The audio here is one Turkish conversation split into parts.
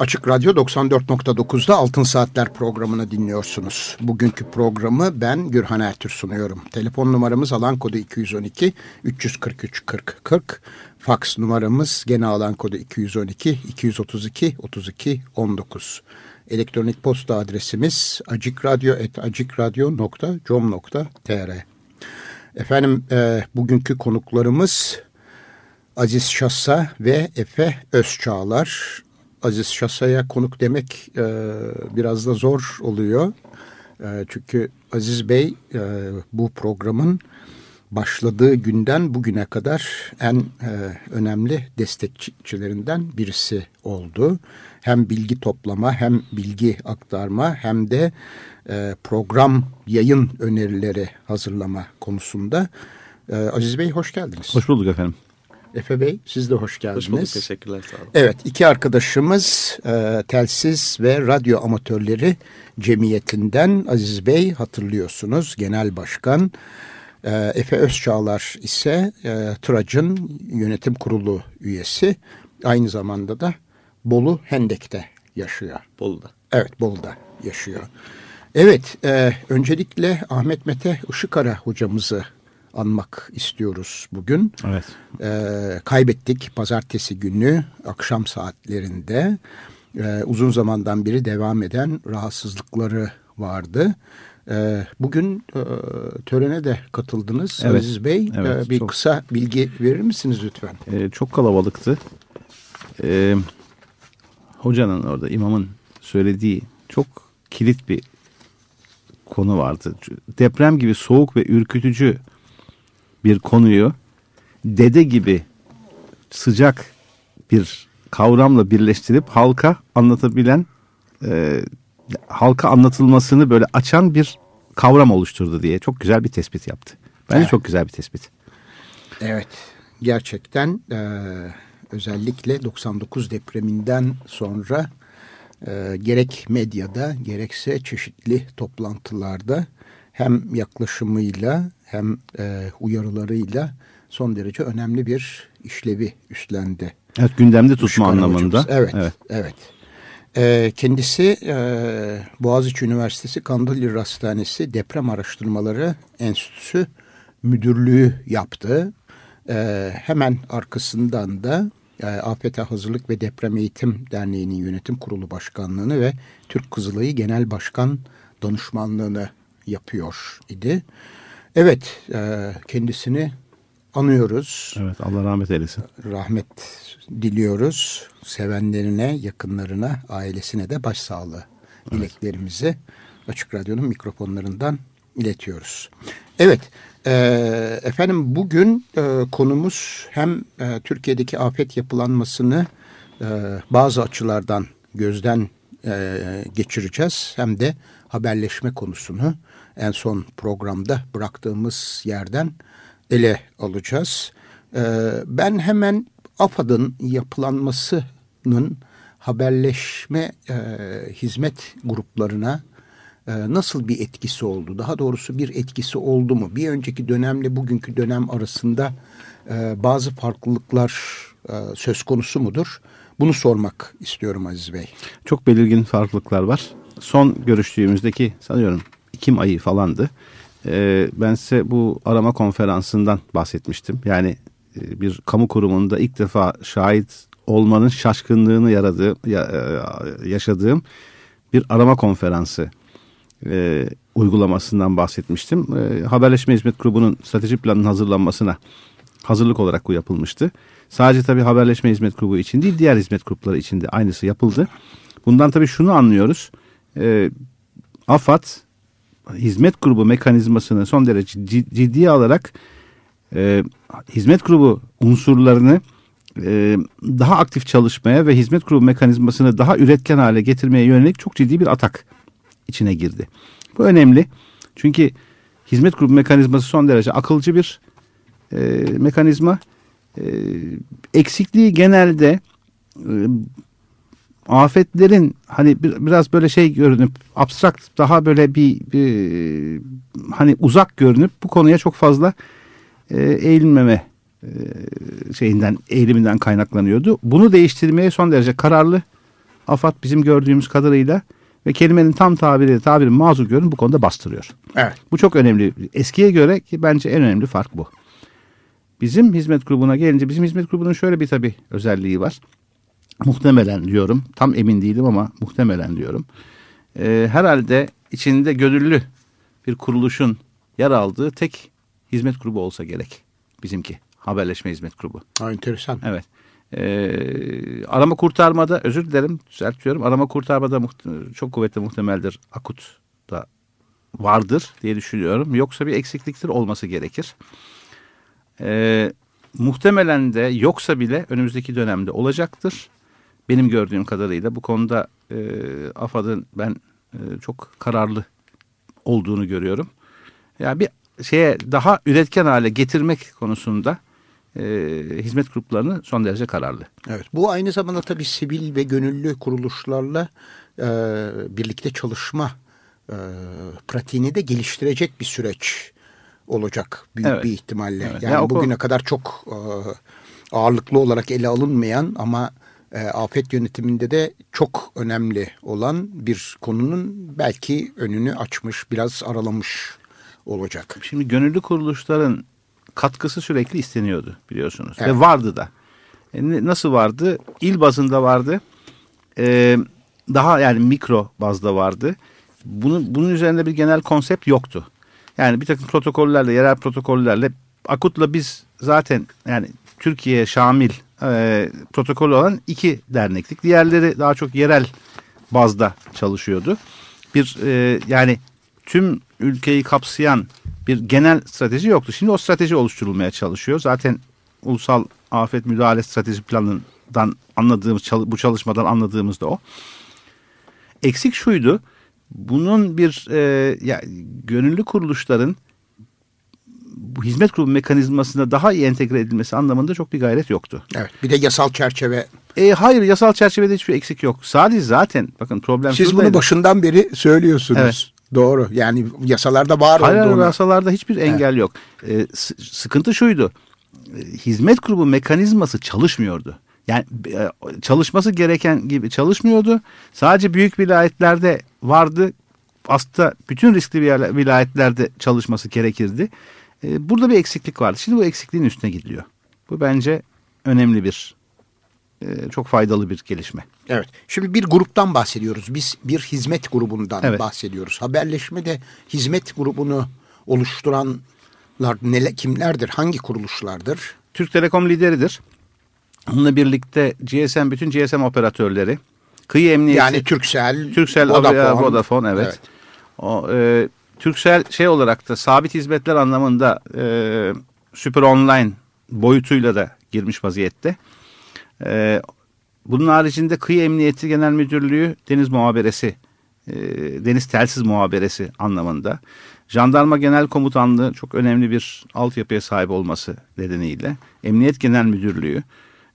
Açık Radyo 94.9'da Altın Saatler programını dinliyorsunuz. Bugünkü programı ben Gürhan Ertür sunuyorum. Telefon numaramız alan kodu 212 343 40 40. Faks numaramız gene alan kodu 212 232 32 19. Elektronik posta adresimiz acikradyo.com.tr Efendim e, bugünkü konuklarımız Aziz Şassa ve Efe Özçağlar. Aziz Şasa'ya konuk demek e, biraz da zor oluyor. E, çünkü Aziz Bey e, bu programın başladığı günden bugüne kadar en e, önemli destekçilerinden birisi oldu. Hem bilgi toplama hem bilgi aktarma hem de e, program yayın önerileri hazırlama konusunda. E, Aziz Bey hoş geldiniz. Hoş bulduk efendim. Efe Bey siz de hoş geldiniz. Hoş bulduk teşekkürler sağ olun. Evet iki arkadaşımız e, Telsiz ve Radyo Amatörleri Cemiyeti'nden Aziz Bey hatırlıyorsunuz genel başkan. E, Efe Özçağlar ise e, TURAC'ın yönetim kurulu üyesi. Aynı zamanda da Bolu Hendek'te yaşıyor. Bolu'da. Evet Bolu'da yaşıyor. Evet e, öncelikle Ahmet Mete Işıkara hocamızı anmak istiyoruz bugün. Evet. Ee, kaybettik pazartesi günü akşam saatlerinde e, uzun zamandan beri devam eden rahatsızlıkları vardı. E, bugün e, törene de katıldınız Evet. Aziz Bey. Evet, E, bir çok- kısa bilgi verir misiniz lütfen? Ee, çok kalabalıktı. Ee, hocanın orada imamın söylediği çok kilit bir konu vardı. Deprem gibi soğuk ve ürkütücü bir konuyu dede gibi sıcak bir kavramla birleştirip halka anlatabilen e, halka anlatılmasını böyle açan bir kavram oluşturdu diye çok güzel bir tespit yaptı. Bence Evet. çok güzel bir tespit. Evet gerçekten e, özellikle 99 depreminden sonra e, gerek medyada gerekse çeşitli toplantılarda hem yaklaşımıyla hem e, uyarılarıyla son derece önemli bir işlevi üstlendi. Evet gündemde tutma anlamında. hocamız. Evet, evet. evet. E, kendisi e, Boğaziçi Üniversitesi Kandilli Hastanesi Deprem Araştırmaları Enstitüsü müdürlüğü yaptı. E, hemen arkasından da e, Afete Hazırlık ve Deprem Eğitim Derneği'nin yönetim kurulu başkanlığını ve Türk Kızılayı Genel Başkan danışmanlığını yapıyor idi. Evet, e, kendisini anıyoruz Evet Allah rahmet eylesin. rahmet diliyoruz. Sevenlerine, yakınlarına, ailesine de başsağlığı dileklerimizi Açık Radyo'nun mikrofonlarından iletiyoruz. Evet, e, efendim bugün e, konumuz hem e, Türkiye'deki afet yapılanmasını e, bazı açılardan gözden e, geçireceğiz. Hem de haberleşme konusunu en son programda bıraktığımız yerden ele alacağız. Ee, ben hemen AFAD'ın yapılanmasının haberleşme e, hizmet gruplarına e, nasıl bir etkisi oldu? Daha doğrusu bir etkisi oldu mu? Bir önceki dönemle bugünkü dönem arasında e, bazı farklılıklar söz konusu mudur? Bunu sormak istiyorum Aziz Bey. Çok belirgin farklılıklar var. Son görüştüğümüzdeki sanıyorum Ekim ayı falandı. Ee, ben size bu arama konferansından bahsetmiştim. Yani e, bir kamu kurumunda ilk defa şahit olmanın şaşkınlığını yaradığı, ya- e, yaşadığım bir arama konferansı e, uygulamasından bahsetmiştim. Haberleşme Hizmet Grubu'nun strateji planının hazırlanmasına hazırlık olarak bu yapılmıştı. Sadece tabii Haberleşme Hizmet Grubu için değil diğer hizmet grupları için de aynısı yapıldı. Bundan tabii şunu anlıyoruz. E, AFAD hizmet grubu mekanizmasını son derece cid- ciddiye alarak e, hizmet grubu unsurlarını e, daha aktif çalışmaya ve hizmet grubu mekanizmasını daha üretken hale getirmeye yönelik çok ciddi bir atak içine girdi. Bu önemli. Çünkü hizmet grubu mekanizması son derece akılcı bir e, mekanizma. E, eksikliği genelde e, afetlerin hani bir, biraz böyle şey görünüp abstrakt daha böyle bir, bir hani uzak görünüp bu konuya çok fazla e, eğilmeme e, şeyinden eğiliminden kaynaklanıyordu. Bunu değiştirmeye son derece kararlı AFAD bizim gördüğümüz kadarıyla ve kelimenin tam tabiri tabiri mazur görün bu konuda bastırıyor. Evet. Bu çok önemli. Eskiye göre ki bence en önemli fark bu. Bizim hizmet grubuna gelince bizim hizmet grubunun şöyle bir tabii özelliği var. Muhtemelen diyorum. Tam emin değilim ama muhtemelen diyorum. Ee, herhalde içinde gönüllü bir kuruluşun yer aldığı tek hizmet grubu olsa gerek. Bizimki. Haberleşme hizmet grubu. Ha, enteresan. Evet. Ee, arama kurtarmada özür dilerim düzeltiyorum. Arama kurtarmada çok kuvvetli muhtemeldir. Akut da vardır diye düşünüyorum. Yoksa bir eksikliktir olması gerekir. Ee, muhtemelen de yoksa bile önümüzdeki dönemde olacaktır. Benim gördüğüm kadarıyla bu konuda e, AFAD'ın ben e, çok kararlı olduğunu görüyorum. Yani bir şeye daha üretken hale getirmek konusunda e, hizmet gruplarını son derece kararlı. Evet. Bu aynı zamanda tabii sivil ve gönüllü kuruluşlarla e, birlikte çalışma e, pratiğini de geliştirecek bir süreç olacak büyük Evet. bir ihtimalle. Evet. Yani Ya o bugüne konu- kadar çok e, ağırlıklı olarak ele alınmayan ama e, afet yönetiminde de çok önemli olan bir konunun belki önünü açmış, biraz aralamış olacak. Şimdi gönüllü kuruluşların katkısı sürekli isteniyordu biliyorsunuz. Evet. Ve vardı da. E, nasıl vardı? İl bazında vardı. E, daha yani mikro bazda vardı. Bunu, bunun üzerinde bir genel konsept yoktu. Yani bir takım protokollerle, yerel protokollerle Akut'la biz zaten yani Türkiye'ye şamil e, protokol olan iki derneklik. Diğerleri daha çok yerel bazda çalışıyordu. Bir e, yani tüm ülkeyi kapsayan bir genel strateji yoktu. Şimdi o strateji oluşturulmaya çalışıyor. Zaten ulusal afet müdahale strateji planından anladığımız bu çalışmadan anladığımız da o. Eksik şuydu. Bunun bir e, ya, gönüllü kuruluşların bu hizmet grubu mekanizmasına daha iyi entegre edilmesi anlamında çok bir gayret yoktu. Evet. Bir de yasal çerçeve. E, hayır yasal çerçevede hiçbir eksik yok. Sadece zaten bakın problem Siz bunu şuradaydı. başından beri söylüyorsunuz. Evet. Doğru. Yani yasalarda var Hayır hayır, olduğunu. yasalarda hiçbir engel yok. E, sıkıntı şuydu. E, hizmet grubu mekanizması çalışmıyordu. Yani e, çalışması gereken gibi çalışmıyordu. Sadece büyük vilayetlerde vardı. Aslında bütün riskli vila- vilayetlerde çalışması gerekirdi. E, burada bir eksiklik vardı. Şimdi bu eksikliğin üstüne gidiliyor. Bu bence önemli bir, e, çok faydalı bir gelişme. Evet. Şimdi bir gruptan bahsediyoruz. Biz bir hizmet grubundan Evet. bahsediyoruz. Haberleşmede hizmet grubunu oluşturanlar neler, kimlerdir? Hangi kuruluşlardır? Türk Telekom lideridir. Onunla birlikte GSM bütün GSM operatörleri, kıyı emniyeti, Yani Türksel, Türksel. Vodafone, Vodafone evet. Evet. O e, Türksel şey olarak da sabit hizmetler anlamında e, süper online boyutuyla da girmiş vaziyette. E, bunun haricinde Kıyı Emniyeti Genel Müdürlüğü Deniz Muhaberesi, e, Deniz Telsiz Muhaberesi anlamında. Jandarma Genel Komutanlığı çok önemli bir altyapıya sahip olması nedeniyle. Emniyet Genel Müdürlüğü.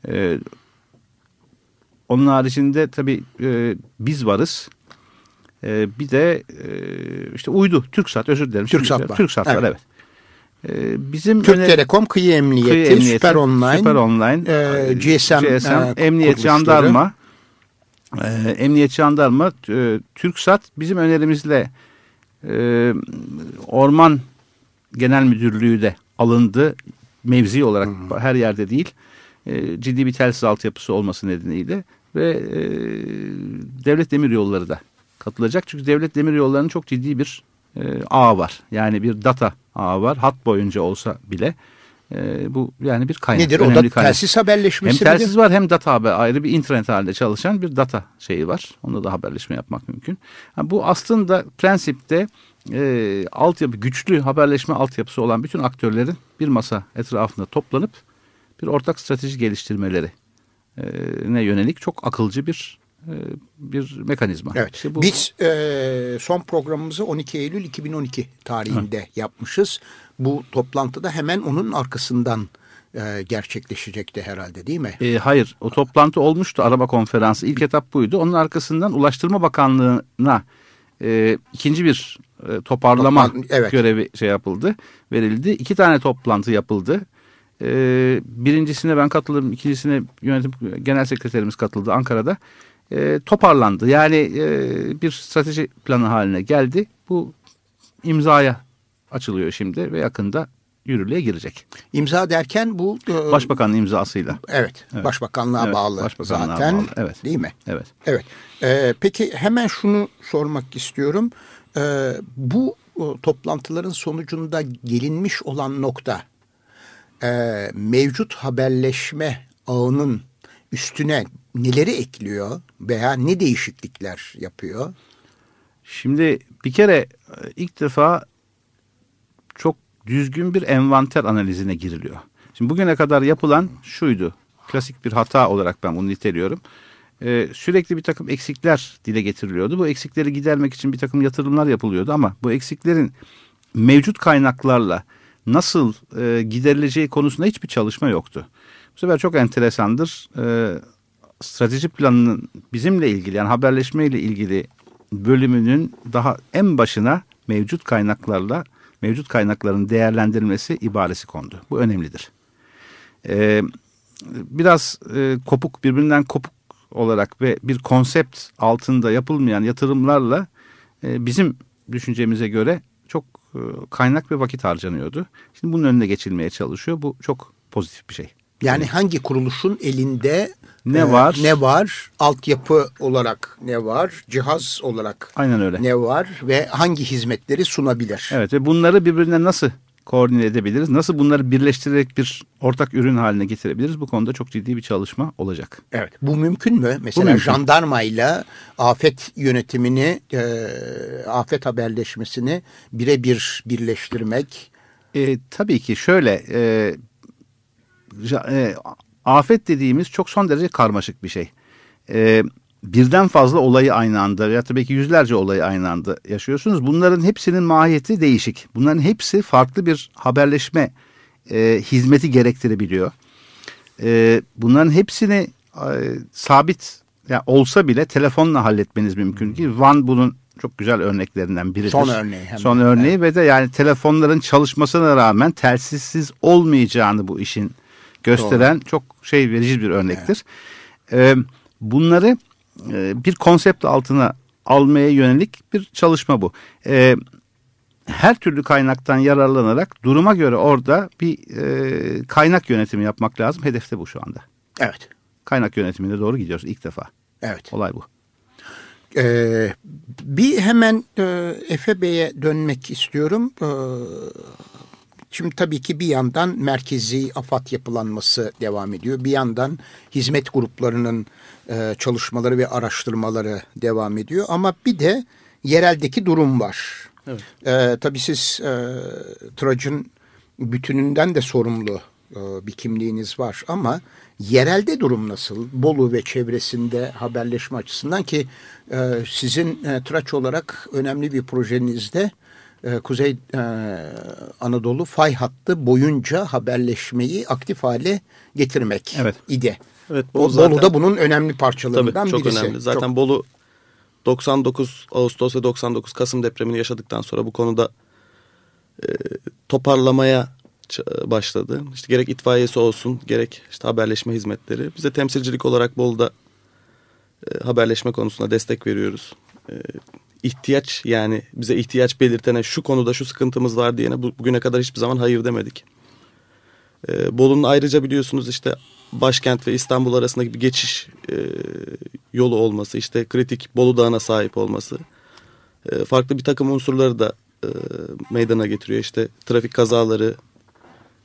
E, onun haricinde tabii e, biz varız. E, bir de e, işte uydu, TürkSat özür dilerim. TürkSat var. TürkSat var Evet. evet. E, bizim Türk öne- Telekom, Kıyı Emniyeti, Kıyı Emniyeti, Süper Online, Süper Online, e, GSM, e, Emniyet. Jandarma, e, Emniyet Jandarma, e, TürkSat bizim önerimizle e, Orman Genel Müdürlüğü de alındı. Mevzi olarak her yerde değil. E, ciddi bir telsiz altyapısı olması nedeniyle ve e, Devlet Demiryolları da katılacak. Çünkü Devlet Demiryolları'nın çok ciddi bir e, ağı var. Yani bir data ağı var. Hat boyunca olsa bile e, bu yani bir kaynak. Nedir o da kaynak. telsiz haberleşmesi Hem telsiz midir? var hem data haber ayrı bir internet halinde çalışan bir data şeyi var. Onda da haberleşme yapmak mümkün. Ha, bu aslında prensipte e, altyapı güçlü haberleşme altyapısı olan bütün aktörlerin bir masa etrafında toplanıp bir ortak strateji geliştirmeleri e, ne yönelik çok akılcı bir bir mekanizma. Evet. İşte bu, Biz e, son programımızı 12 Eylül 2012 tarihinde Hı. yapmışız. Bu toplantıda hemen onun arkasından e, gerçekleşecekti herhalde değil mi? E, hayır. O toplantı olmuştu araba konferansı. İlk etap buydu. Onun arkasından Ulaştırma Bakanlığı'na e, ikinci bir e, toparlama Toplan, evet. görevi şey yapıldı, verildi. İki tane toplantı yapıldı. E, birincisine ben katıldım, ikincisine yönetim genel sekreterimiz katıldı Ankara'da. E, toparlandı. Yani e, bir strateji planı haline geldi. Bu imzaya açılıyor şimdi ve yakında yürürlüğe girecek. İmza derken bu... E, Başbakanın imzasıyla. Evet, evet. başbakanlığa evet, bağlı başbakanlığa zaten bağlı. Evet. değil mi? Evet. Evet. Ee, peki hemen şunu sormak istiyorum. Ee, bu o, toplantıların sonucunda gelinmiş olan nokta e, mevcut haberleşme ağının üstüne neleri ekliyor veya ne değişiklikler yapıyor? Şimdi bir kere e, ilk defa çok düzgün bir envanter analizine giriliyor. Şimdi bugüne kadar yapılan şuydu. Klasik bir hata olarak ben bunu niteliyorum. Ee, sürekli bir takım eksikler dile getiriliyordu. Bu eksikleri gidermek için bir takım yatırımlar yapılıyordu ama bu eksiklerin mevcut kaynaklarla nasıl e, giderileceği konusunda hiçbir çalışma yoktu. Bu sefer çok enteresandır. E, strateji planının bizimle ilgili yani haberleşmeyle ilgili bölümünün daha en başına mevcut kaynaklarla mevcut kaynakların değerlendirilmesi ibaresi kondu. Bu önemlidir. Ee, biraz e, kopuk birbirinden kopuk olarak ve bir konsept altında yapılmayan yatırımlarla e, bizim düşüncemize göre çok e, kaynak ve vakit harcanıyordu. Şimdi bunun önüne geçilmeye çalışıyor. Bu çok pozitif bir şey. Yani hangi kuruluşun elinde ne e, var? Ne var? Altyapı olarak ne var? Cihaz olarak Aynen öyle. ne var ve hangi hizmetleri sunabilir? Evet ve bunları birbirine nasıl koordine edebiliriz? Nasıl bunları birleştirerek bir ortak ürün haline getirebiliriz? Bu konuda çok ciddi bir çalışma olacak. Evet. Bu mümkün mü? Mesela mümkün. jandarmayla afet yönetimini, e, afet haberleşmesini birebir birleştirmek. E, tabii ki şöyle e, e, afet dediğimiz çok son derece karmaşık bir şey. E, birden fazla olayı aynı anda veya tabii ki yüzlerce olayı aynı anda yaşıyorsunuz. Bunların hepsinin mahiyeti değişik. Bunların hepsi farklı bir haberleşme e, hizmeti gerektirebiliyor. E, bunların hepsini e, sabit yani olsa bile telefonla halletmeniz mümkün ki Van bunun çok güzel örneklerinden biridir. Son örneği. Hemen. Son örneği evet. ve de yani telefonların çalışmasına rağmen telsizsiz olmayacağını bu işin gösteren Doğru. çok şey verici bir örnektir. Evet. Ee, bunları e, bir konsept altına almaya yönelik bir çalışma bu. Ee, her türlü kaynaktan yararlanarak duruma göre orada bir e, kaynak yönetimi yapmak lazım. Hedefte bu şu anda. Evet. Kaynak yönetimine doğru gidiyoruz ilk defa. Evet. Olay bu. Ee, bir hemen e, Efe Bey'e dönmek istiyorum. Ee, Şimdi tabii ki bir yandan merkezi afat yapılanması devam ediyor. Bir yandan hizmet gruplarının e, çalışmaları ve araştırmaları devam ediyor. Ama bir de yereldeki durum var. Evet. E, tabii siz e, Trac'ın bütününden de sorumlu e, bir kimliğiniz var ama yerelde durum nasıl? Bolu ve çevresinde haberleşme açısından ki e, sizin e, Traç olarak önemli bir projenizde e, Kuzey e, Anadolu fay hattı boyunca haberleşmeyi aktif hale getirmek evet. idi. Evet, Bolu zaten, da bunun önemli parçalarından tabii, çok birisi. Önemli. Zaten çok... Bolu 99 Ağustos ve 99 Kasım depremini yaşadıktan sonra bu konuda e, toparlamaya başladı. İşte gerek itfaiyesi olsun, gerek işte haberleşme hizmetleri. Biz de temsilcilik olarak Bolu'da e, haberleşme konusunda destek veriyoruz. E, ihtiyaç yani bize ihtiyaç belirtene şu konuda şu sıkıntımız var diyene bugüne kadar hiçbir zaman hayır demedik. Ee, Bolu'nun ayrıca biliyorsunuz işte başkent ve İstanbul arasındaki bir geçiş e, yolu olması, işte kritik Bolu Dağı'na sahip olması e, farklı bir takım unsurları da e, meydana getiriyor. İşte trafik kazaları,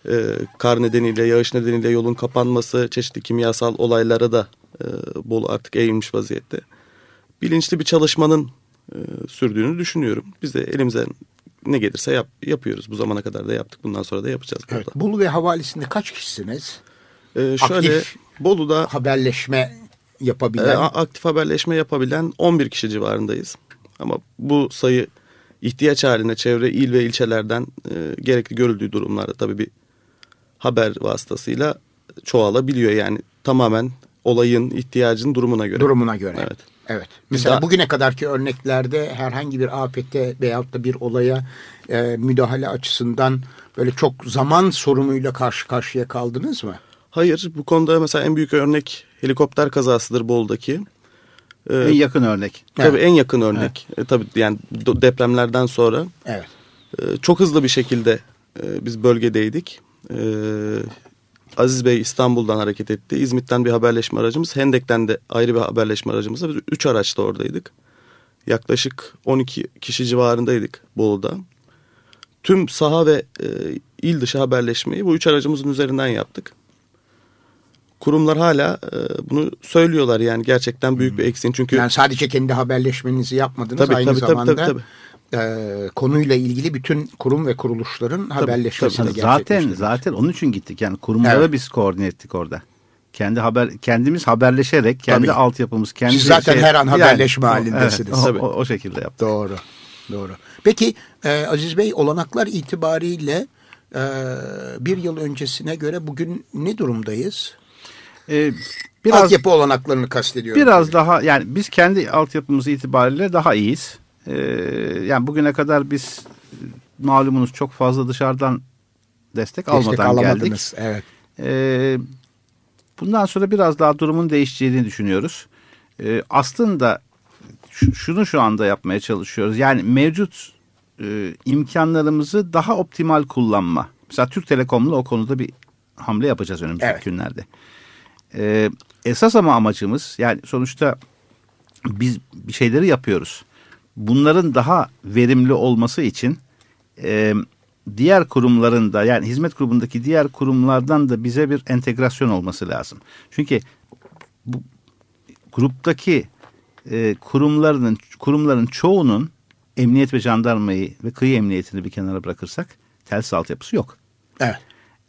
e, kar nedeniyle, yağış nedeniyle yolun kapanması, çeşitli kimyasal olaylara da e, Bolu artık eğilmiş vaziyette. Bilinçli bir çalışmanın e, sürdüğünü düşünüyorum. Biz de elimize ne gelirse yap, yapıyoruz. Bu zamana kadar da yaptık. Bundan sonra da yapacağız. Evet. Bolu ve havalisinde kaç kişisiniz? Ee, şöyle Aktif Bolu'da haberleşme yapabilen? E, aktif haberleşme yapabilen 11 kişi civarındayız. Ama bu sayı ihtiyaç haline çevre il ve ilçelerden e, gerekli görüldüğü durumlarda tabii bir haber vasıtasıyla çoğalabiliyor. Yani tamamen olayın ihtiyacın durumuna göre. Durumuna göre. Evet. Evet. Mesela Daha- bugüne kadarki örneklerde herhangi bir afete veyahut da bir olaya e, müdahale açısından böyle çok zaman sorunuyla karşı karşıya kaldınız mı? Hayır bu konuda mesela en büyük örnek helikopter kazasıdır Bolu'daki. Ee, En yakın örnek. tabii en yakın örnek. E, tabii yani depremlerden sonra Evet. e, çok hızlı bir şekilde e, biz bölgedeydik. E, Aziz Bey İstanbul'dan hareket etti. İzmit'ten bir haberleşme aracımız. Hendek'ten de ayrı bir haberleşme aracımız. Biz 3 araçla oradaydık. Yaklaşık 12 kişi civarındaydık Bolu'da. Tüm saha ve e, il dışı haberleşmeyi bu üç aracımızın üzerinden yaptık. Kurumlar hala e, bunu söylüyorlar yani gerçekten büyük bir eksiğin. Çünkü Yani sadece kendi haberleşmenizi yapmadınız. Tabii, Aynı tabii, tabii, zamanda tabii, e, konuyla ilgili bütün kurum ve kuruluşların haberleşmesini Tabii, zaten zaten onun için gittik. Yani kurumları Evet. biz koordine ettik orada. Kendi haber kendimiz haberleşerek kendi Tabii. altyapımız kendi Siz zaten her an haberleşme o- halindesiniz. Evet, o, Tabii. o, o şekilde yaptık. Doğru. Doğru. Peki e, Aziz Bey olanaklar itibariyle e, bir yıl öncesine göre bugün ne durumdayız? Ee, biraz Altyapı olanaklarını kastediyorum. biraz daha yani biz kendi altyapımız itibariyle daha iyiyiz. Ee, yani bugüne kadar biz malumunuz çok fazla dışarıdan destek, Destek almadan geldik. Evet. Ee, bundan sonra biraz daha durumun değişeceğini düşünüyoruz. Ee, aslında şu- şunu şu anda yapmaya çalışıyoruz. Yani mevcut e, imkanlarımızı daha optimal kullanma. Mesela Türk Telekom'la o konuda bir hamle yapacağız önümüzdeki Evet. günlerde. Ee, esas ama amacımız yani sonuçta biz bir şeyleri yapıyoruz. Bunların daha verimli olması için e, diğer kurumların da yani hizmet grubundaki diğer kurumlardan da bize bir entegrasyon olması lazım. Çünkü bu gruptaki e, kurumlarının kurumların çoğunun emniyet ve jandarmayı ve kıyı emniyetini bir kenara bırakırsak telsiz altyapısı yok. Evet.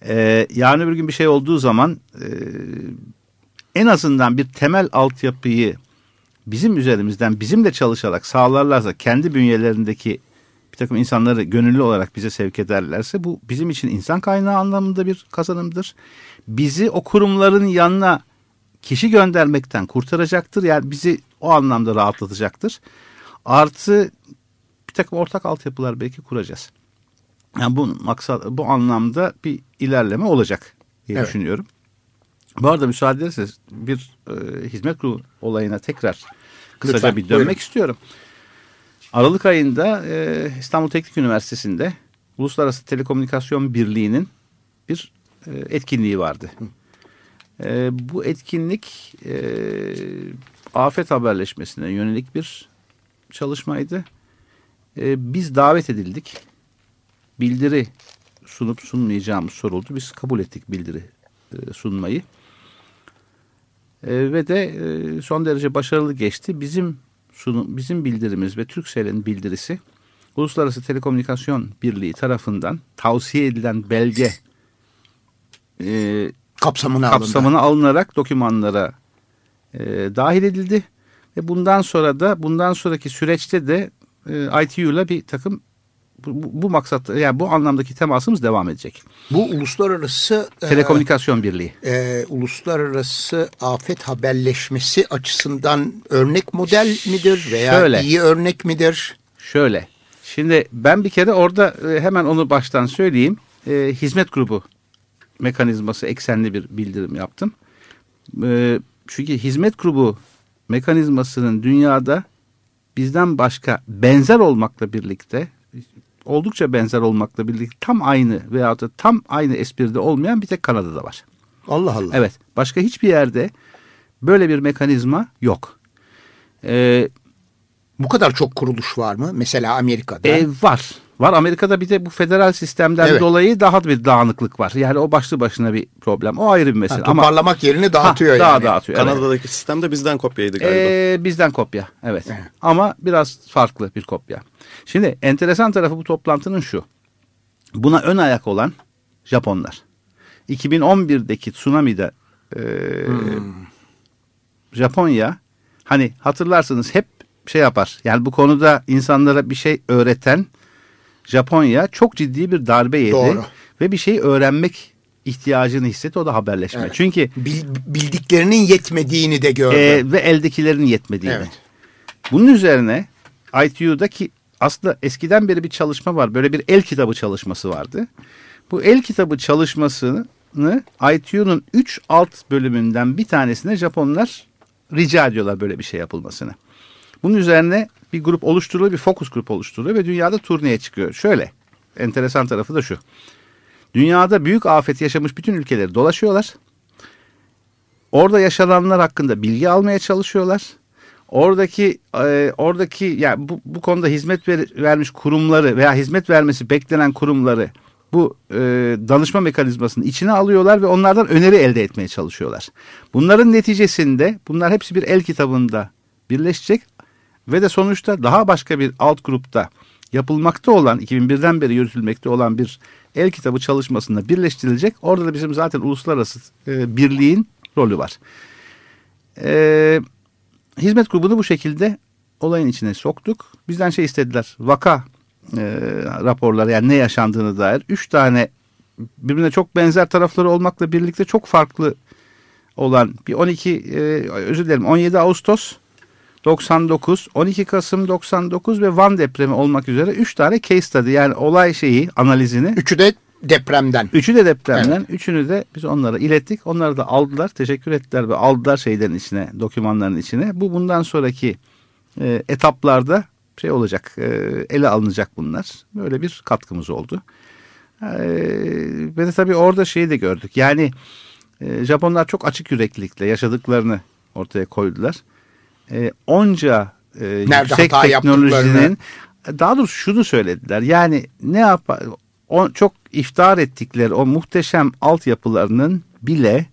Ee, yarın öbür gün bir şey olduğu zaman e, en azından bir temel altyapıyı bizim üzerimizden bizimle çalışarak sağlarlarsa kendi bünyelerindeki bir takım insanları gönüllü olarak bize sevk ederlerse bu bizim için insan kaynağı anlamında bir kazanımdır. Bizi o kurumların yanına kişi göndermekten kurtaracaktır. Yani bizi o anlamda rahatlatacaktır. Artı bir takım ortak altyapılar belki kuracağız. Yani bu maksat bu anlamda bir ilerleme olacak diye Evet. düşünüyorum. Bu arada müsaade ederseniz bir e, hizmet grubu olayına tekrar kısaca Lütfen, bir dönmek buyurun. istiyorum. Aralık ayında e, İstanbul Teknik Üniversitesi'nde Uluslararası Telekomünikasyon Birliği'nin bir e, etkinliği vardı. E, bu etkinlik e, afet haberleşmesine yönelik bir çalışmaydı. E, biz davet edildik. Bildiri sunup sunmayacağımız soruldu. Biz kabul ettik bildiri e, sunmayı. E, ve de e, son derece başarılı geçti. Bizim sunum, bizim bildirimiz ve Turkcell'in bildirisi Uluslararası Telekomünikasyon Birliği tarafından tavsiye edilen belge e, Kapsamına, kapsamına alınarak dokümanlara e, dahil edildi ve bundan sonra da bundan sonraki süreçte de e, ITU'la bir takım bu, bu, maksat yani bu anlamdaki temasımız devam edecek. Bu uluslararası e, Telekomünikasyon Birliği. e, uluslararası afet haberleşmesi açısından örnek model midir veya Şöyle. iyi örnek midir? Şöyle. Şimdi ben bir kere orada e, hemen onu baştan söyleyeyim. E, hizmet grubu mekanizması eksenli bir bildirim yaptım. E, çünkü hizmet grubu mekanizmasının dünyada bizden başka benzer olmakla birlikte oldukça benzer olmakla birlikte tam aynı veyahut da tam aynı espride olmayan bir tek Kanada'da var. Allah Allah. Evet. Başka hiçbir yerde böyle bir mekanizma yok. E, Bu kadar çok kuruluş var mı? Mesela Amerika'da. E, var. Var Amerika'da bir de bu federal sistemden Evet. dolayı daha bir dağınıklık var. Yani o başlı başına bir problem. O ayrı bir Ha, mesele. Ama toparlamak yerine dağıtıyor Ha, daha yani. dağıtıyor. evet. Kanada'daki sistem de bizden kopyaydı galiba. Ee, bizden kopya. Evet. Evet. Ama biraz farklı bir kopya. Şimdi enteresan tarafı bu toplantının şu. Buna ön ayak olan Japonlar. 2011'deki tsunami'de e, Japonya hani hatırlarsınız hep şey yapar. Yani bu konuda insanlara bir şey öğreten Japonya çok ciddi bir darbe yedi. Doğru. Ve bir şey öğrenmek ihtiyacını hissetti o da haberleşme. Evet. Çünkü Bil- bildiklerinin yetmediğini de gördü. e, ve eldekilerin yetmediğini. Evet. Bunun üzerine ITU'daki aslında eskiden beri bir çalışma var. Böyle bir el kitabı çalışması vardı. Bu el kitabı çalışmasını ITU'nun 3 alt bölümünden bir tanesine Japonlar rica ediyorlar böyle bir şey yapılmasını. Bunun üzerine bir grup oluşturuluyor, bir fokus grup oluşturuluyor ve dünyada turneye çıkıyor. Şöyle, enteresan tarafı da şu. Dünyada büyük afet yaşamış bütün ülkeleri dolaşıyorlar. Orada yaşananlar hakkında bilgi almaya çalışıyorlar. Oradaki e, oradaki yani bu, bu konuda hizmet ver- vermiş kurumları veya hizmet vermesi beklenen kurumları bu e, danışma mekanizmasının içine alıyorlar ve onlardan öneri elde etmeye çalışıyorlar. Bunların neticesinde bunlar hepsi bir el kitabında birleşecek ve de sonuçta daha başka bir alt grupta yapılmakta olan 2001'den beri yürütülmekte olan bir el kitabı çalışmasında birleştirilecek. Orada da bizim zaten uluslararası e, birliğin rolü var. E, hizmet grubunu bu şekilde olayın içine soktuk. Bizden şey istediler. Vaka e, raporları yani ne yaşandığını dair. Üç tane birbirine çok benzer tarafları olmakla birlikte çok farklı olan bir 12 e, özür dilerim 17 Ağustos 99, 12 Kasım 99 ve Van depremi olmak üzere 3 tane case study yani olay şeyi analizini. Üçü de depremden. Üçü de depremden. Üçünü de biz onlara ilettik. Onları da aldılar. Teşekkür ettiler ve aldılar şeylerin içine, dokümanların içine. Bu bundan sonraki e, etaplarda şey olacak, e, ele alınacak bunlar. Böyle bir katkımız oldu. E, ve de tabii orada şeyi de gördük. Yani e, Japonlar çok açık yüreklilikle yaşadıklarını ortaya koydular. E, onca e, yüksek teknolojinin daha doğrusu şunu söylediler. Yani ne yapar o çok iftihar ettikleri o muhteşem altyapılarının bile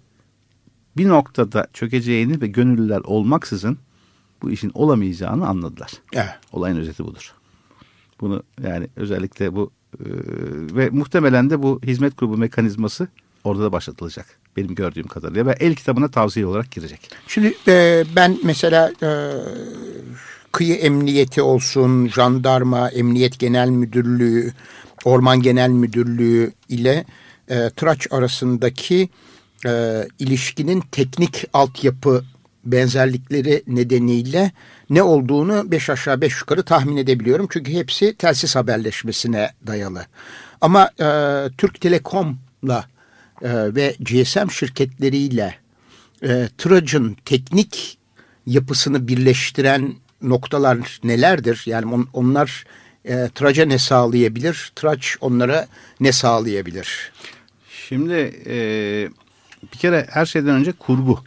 bir noktada çökeceğini ve gönüllüler olmaksızın bu işin olamayacağını anladılar. Evet. Olayın özeti budur. Bunu yani özellikle bu e, ve muhtemelen de bu hizmet grubu mekanizması orada da başlatılacak. Benim gördüğüm kadarıyla ve el kitabına tavsiye olarak girecek. Şimdi e, ben mesela e, kıyı emniyeti olsun, jandarma, emniyet genel müdürlüğü, orman genel müdürlüğü ile e, Tıraç arasındaki e, ilişkinin teknik altyapı benzerlikleri nedeniyle ne olduğunu beş aşağı beş yukarı tahmin edebiliyorum. Çünkü hepsi telsiz haberleşmesine dayalı. Ama e, Türk Telekom'la e, ve GSM şirketleriyle e, Tırac'ın teknik yapısını birleştiren noktalar nelerdir? Yani on, onlar e, Tırac'a ne sağlayabilir? Tıraç onlara ne sağlayabilir? Şimdi e, bir kere her şeyden önce kurgu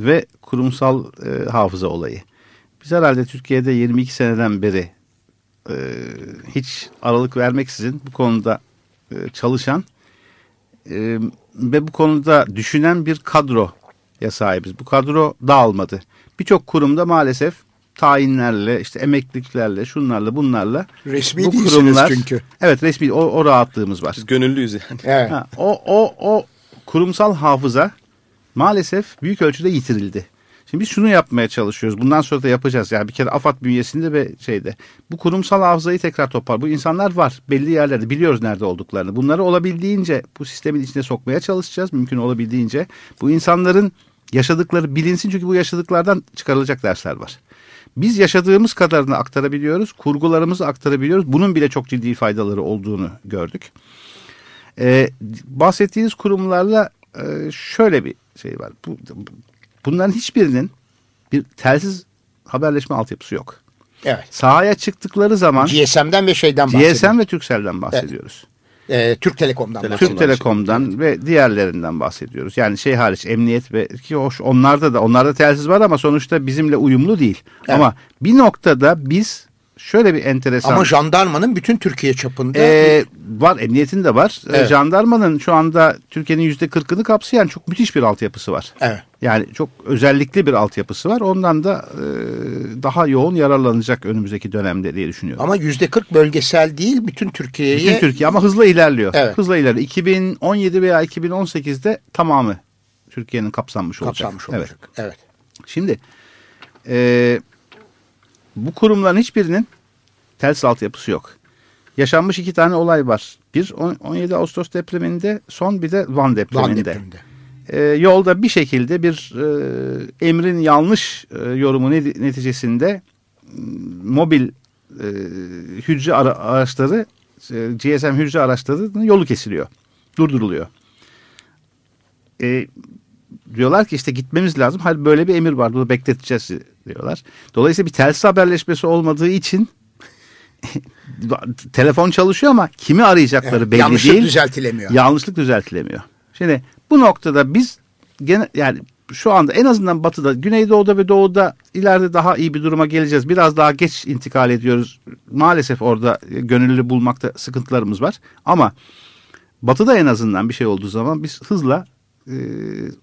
ve kurumsal e, hafıza olayı. Biz herhalde Türkiye'de 22 seneden beri e, hiç aralık vermeksizin bu konuda e, çalışan e, ve bu konuda düşünen bir kadroya sahibiz. Bu kadro dağılmadı. Birçok kurumda maalesef tayinlerle, işte emekliliklerle, şunlarla, bunlarla Resmi bu kurumlar, çünkü. Evet resmi o, o rahatlığımız var. Biz gönüllüyüz yani. Evet. Ha, o, o, o kurumsal hafıza maalesef büyük ölçüde yitirildi. Şimdi biz şunu yapmaya çalışıyoruz. Bundan sonra da yapacağız. Yani bir kere AFAD bünyesinde ve şeyde. Bu kurumsal hafızayı tekrar topar. Bu insanlar var. Belli yerlerde biliyoruz nerede olduklarını. Bunları olabildiğince bu sistemin içine sokmaya çalışacağız. Mümkün olabildiğince. Bu insanların yaşadıkları bilinsin. Çünkü bu yaşadıklardan çıkarılacak dersler var. Biz yaşadığımız kadarını aktarabiliyoruz. Kurgularımızı aktarabiliyoruz. Bunun bile çok ciddi faydaları olduğunu gördük. Ee, bahsettiğiniz kurumlarla e, şöyle bir şey var. Bu, bunların hiçbirinin bir telsiz haberleşme altyapısı yok. Evet. Sahaya çıktıkları zaman GSM'den ve şeyden bahsediyoruz. GSM ve Turkcell'den bahsediyoruz. Ee, Türk Telekom'dan Telekom. bahsediyoruz. Türk Telekom'dan ve diğerlerinden bahsediyoruz. Yani şey hariç emniyet ve ki hoş onlarda da onlarda telsiz var ama sonuçta bizimle uyumlu değil. Evet. Ama bir noktada biz şöyle bir enteresan Ama jandarmanın bütün Türkiye çapında Ee, var emniyetin de var. Ee, Evet. Jandarmanın şu anda Türkiye'nin yüzde kırkını kapsayan çok müthiş bir altyapısı var. Evet. Yani çok özellikli bir altyapısı var. Ondan da e, daha yoğun yararlanacak önümüzdeki dönemde diye düşünüyorum. ama yüzde 40 bölgesel değil bütün Türkiye'ye Bütün Türkiye ama hızla ilerliyor. Evet. Hızla ilerliyor. 2017 veya 2018'de tamamı Türkiye'nin kapsanmış olacak. kapsanmış olacak. Evet. Şimdi e, bu kurumların hiçbirinin telsiz altyapısı yok. Yaşanmış iki tane olay var. Bir 17 Ağustos depreminde son bir de Van depreminde. Van depreminde. E, yolda bir şekilde bir e, emrin yanlış e, yorumu neticesinde mobil e, hücre ara, araçları e, GSM hücre araçlarının yolu kesiliyor. Durduruluyor. E, diyorlar ki işte gitmemiz lazım. Hayır böyle bir emir var. Bunu bekleteceğiz diyorlar. Dolayısıyla bir telsiz haberleşmesi olmadığı için telefon çalışıyor ama kimi arayacakları evet, belli yanlışlık değil. Yanlışlık düzeltilemiyor. Yanlışlık düzeltilemiyor. Şimdi bu noktada biz gene yani şu anda en azından batıda, güneydoğuda ve doğuda ileride daha iyi bir duruma geleceğiz. Biraz daha geç intikal ediyoruz. Maalesef orada gönüllü bulmakta sıkıntılarımız var. Ama batıda en azından bir şey olduğu zaman biz hızla e,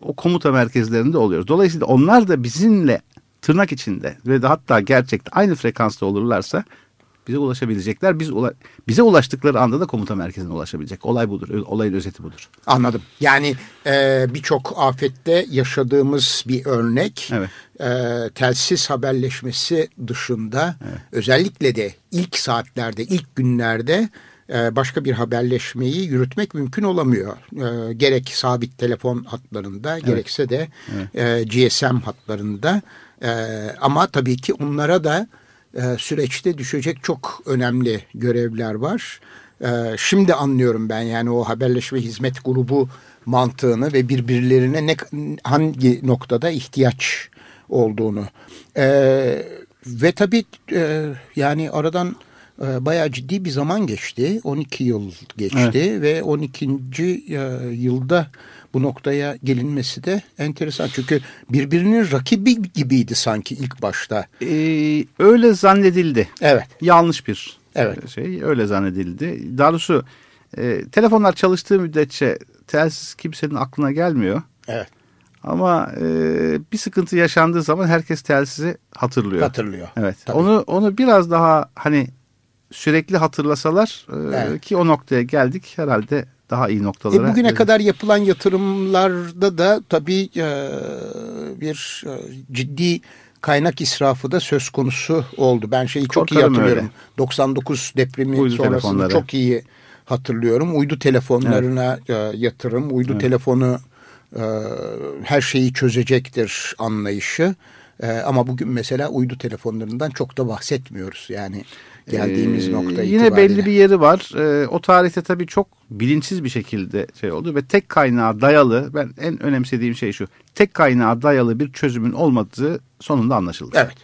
o komuta merkezlerinde oluyoruz. Dolayısıyla onlar da bizimle tırnak içinde ve de hatta gerçekte aynı frekansta olurlarsa bize ulaşabilecekler. Biz ula bize ulaştıkları anda da komuta merkezine ulaşabilecek. Olay budur. Olayın özeti budur. Anladım. Yani e, birçok afette yaşadığımız bir örnek. Evet. E, telsiz haberleşmesi dışında evet. özellikle de ilk saatlerde, ilk günlerde e, başka bir haberleşmeyi yürütmek mümkün olamıyor. E, gerek sabit telefon hatlarında evet. gerekse de evet. E, GSM hatlarında. Ama tabii ki onlara da süreçte düşecek çok önemli görevler var. Şimdi anlıyorum ben yani o haberleşme hizmet grubu mantığını ve birbirlerine ne hangi noktada ihtiyaç olduğunu. Ve tabii yani aradan e, bayağı ciddi bir zaman geçti. 12 yıl geçti evet. ve 12. E, yılda bu noktaya gelinmesi de enteresan. Çünkü birbirinin rakibi gibiydi sanki ilk başta. Ee, öyle zannedildi. Evet. Yanlış bir evet. şey. Öyle zannedildi. Daha doğrusu e, telefonlar çalıştığı müddetçe telsiz kimsenin aklına gelmiyor. Evet. Ama e, bir sıkıntı yaşandığı zaman herkes telsizi hatırlıyor. Hatırlıyor. Evet. Tabii. Onu onu biraz daha hani sürekli hatırlasalar e, evet. ki o noktaya geldik herhalde daha iyi noktalara. E bugüne geldik. kadar yapılan yatırımlarda da tabii e, bir e, ciddi kaynak israfı da söz konusu oldu. Ben şeyi çok Korkarım iyi hatırlıyorum. Öyle. 99 depremi Uydu sonrasını çok iyi hatırlıyorum. Uydu telefonlarına evet. yatırım, uydu evet. telefonu her şeyi çözecektir anlayışı. ama bugün mesela uydu telefonlarından çok da bahsetmiyoruz. Yani geldiğimiz ee, nokta Yine itibariyle. belli bir yeri var. Ee, o tarihte tabii çok bilinçsiz bir şekilde şey oldu ve tek kaynağa dayalı ben en önemsediğim şey şu. Tek kaynağa dayalı bir çözümün olmadığı sonunda anlaşıldı. Evet.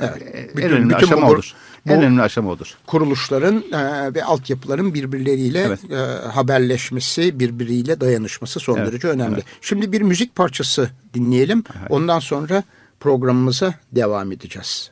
Evet. Ee, bütün, en önemli bütün aşama bu, odur. Bu en önemli aşama odur. Kuruluşların e, ve altyapıların birbirleriyle evet. e, haberleşmesi, birbiriyle dayanışması son evet. derece önemli. Evet. Şimdi bir müzik parçası dinleyelim. Evet. Ondan sonra programımıza devam edeceğiz.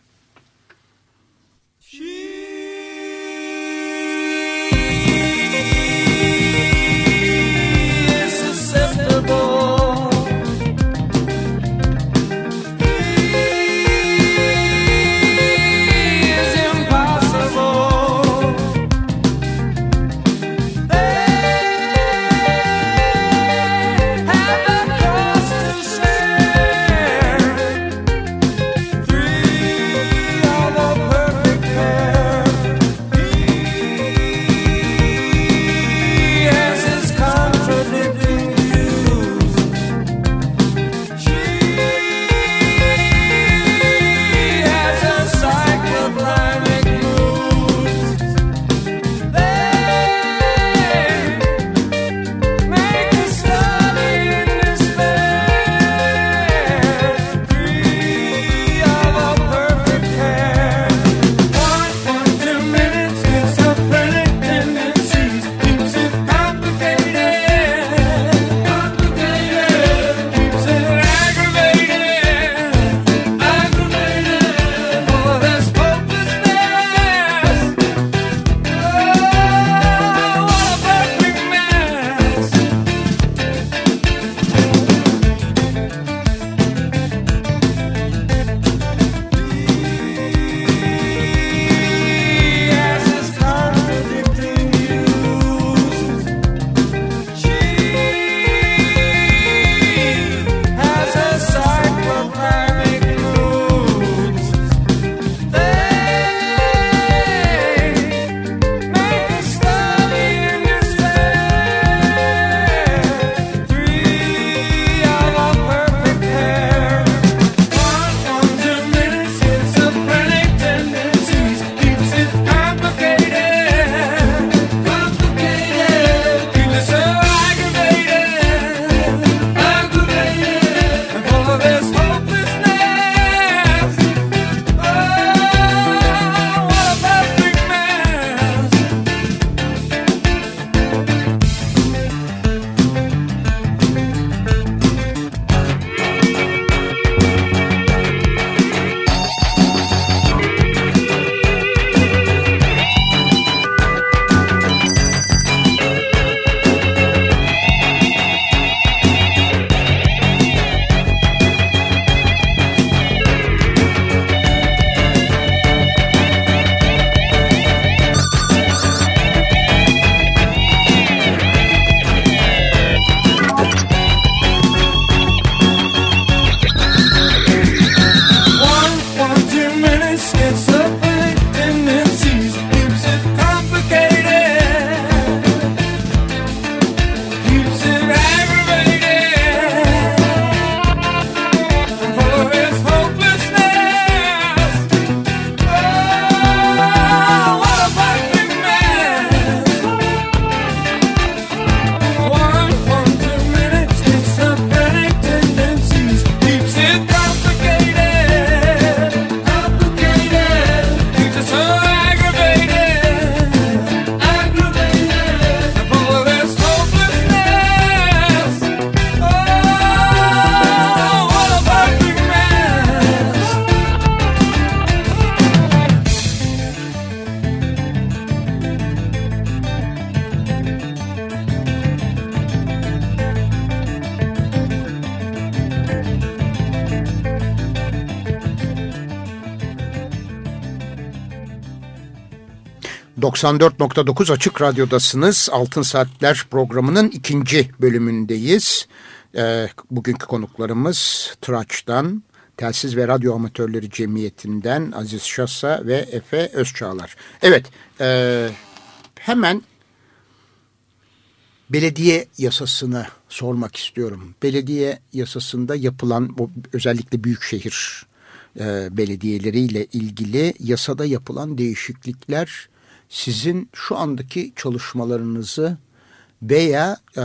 94.9 Açık Radyo'dasınız. Altın Saatler programının ikinci bölümündeyiz. Ee, bugünkü konuklarımız Tıraç'tan, Telsiz ve Radyo Amatörleri Cemiyeti'nden Aziz Şasa ve Efe Özçağlar. Evet, e, hemen belediye yasasını sormak istiyorum. Belediye yasasında yapılan, özellikle büyükşehir e, belediyeleriyle ilgili yasada yapılan değişiklikler sizin şu andaki çalışmalarınızı veya e,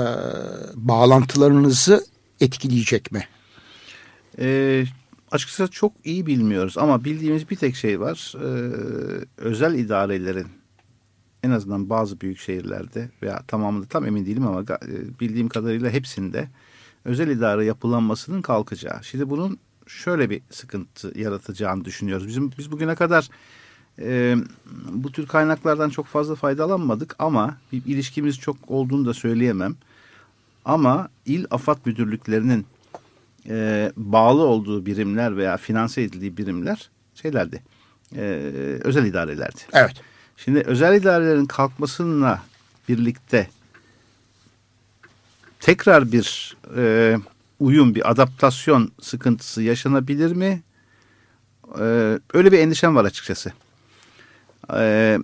bağlantılarınızı etkileyecek mi? E, açıkçası çok iyi bilmiyoruz ama bildiğimiz bir tek şey var. E, özel idarelerin en azından bazı büyük şehirlerde veya tamamında tam emin değilim ama e, bildiğim kadarıyla hepsinde özel idare yapılanmasının kalkacağı. Şimdi bunun şöyle bir sıkıntı yaratacağını düşünüyoruz. Bizim biz bugüne kadar e, bu tür kaynaklardan çok fazla faydalanmadık ama bir ilişkimiz çok olduğunu da söyleyemem. Ama il afat müdürlüklerinin e, bağlı olduğu birimler veya finanse edildiği birimler şeylerdi. E, özel idarelerdi. Evet. Şimdi özel idarelerin kalkmasıyla birlikte tekrar bir e, uyum, bir adaptasyon sıkıntısı yaşanabilir mi? Ee, öyle bir endişem var açıkçası. Ee,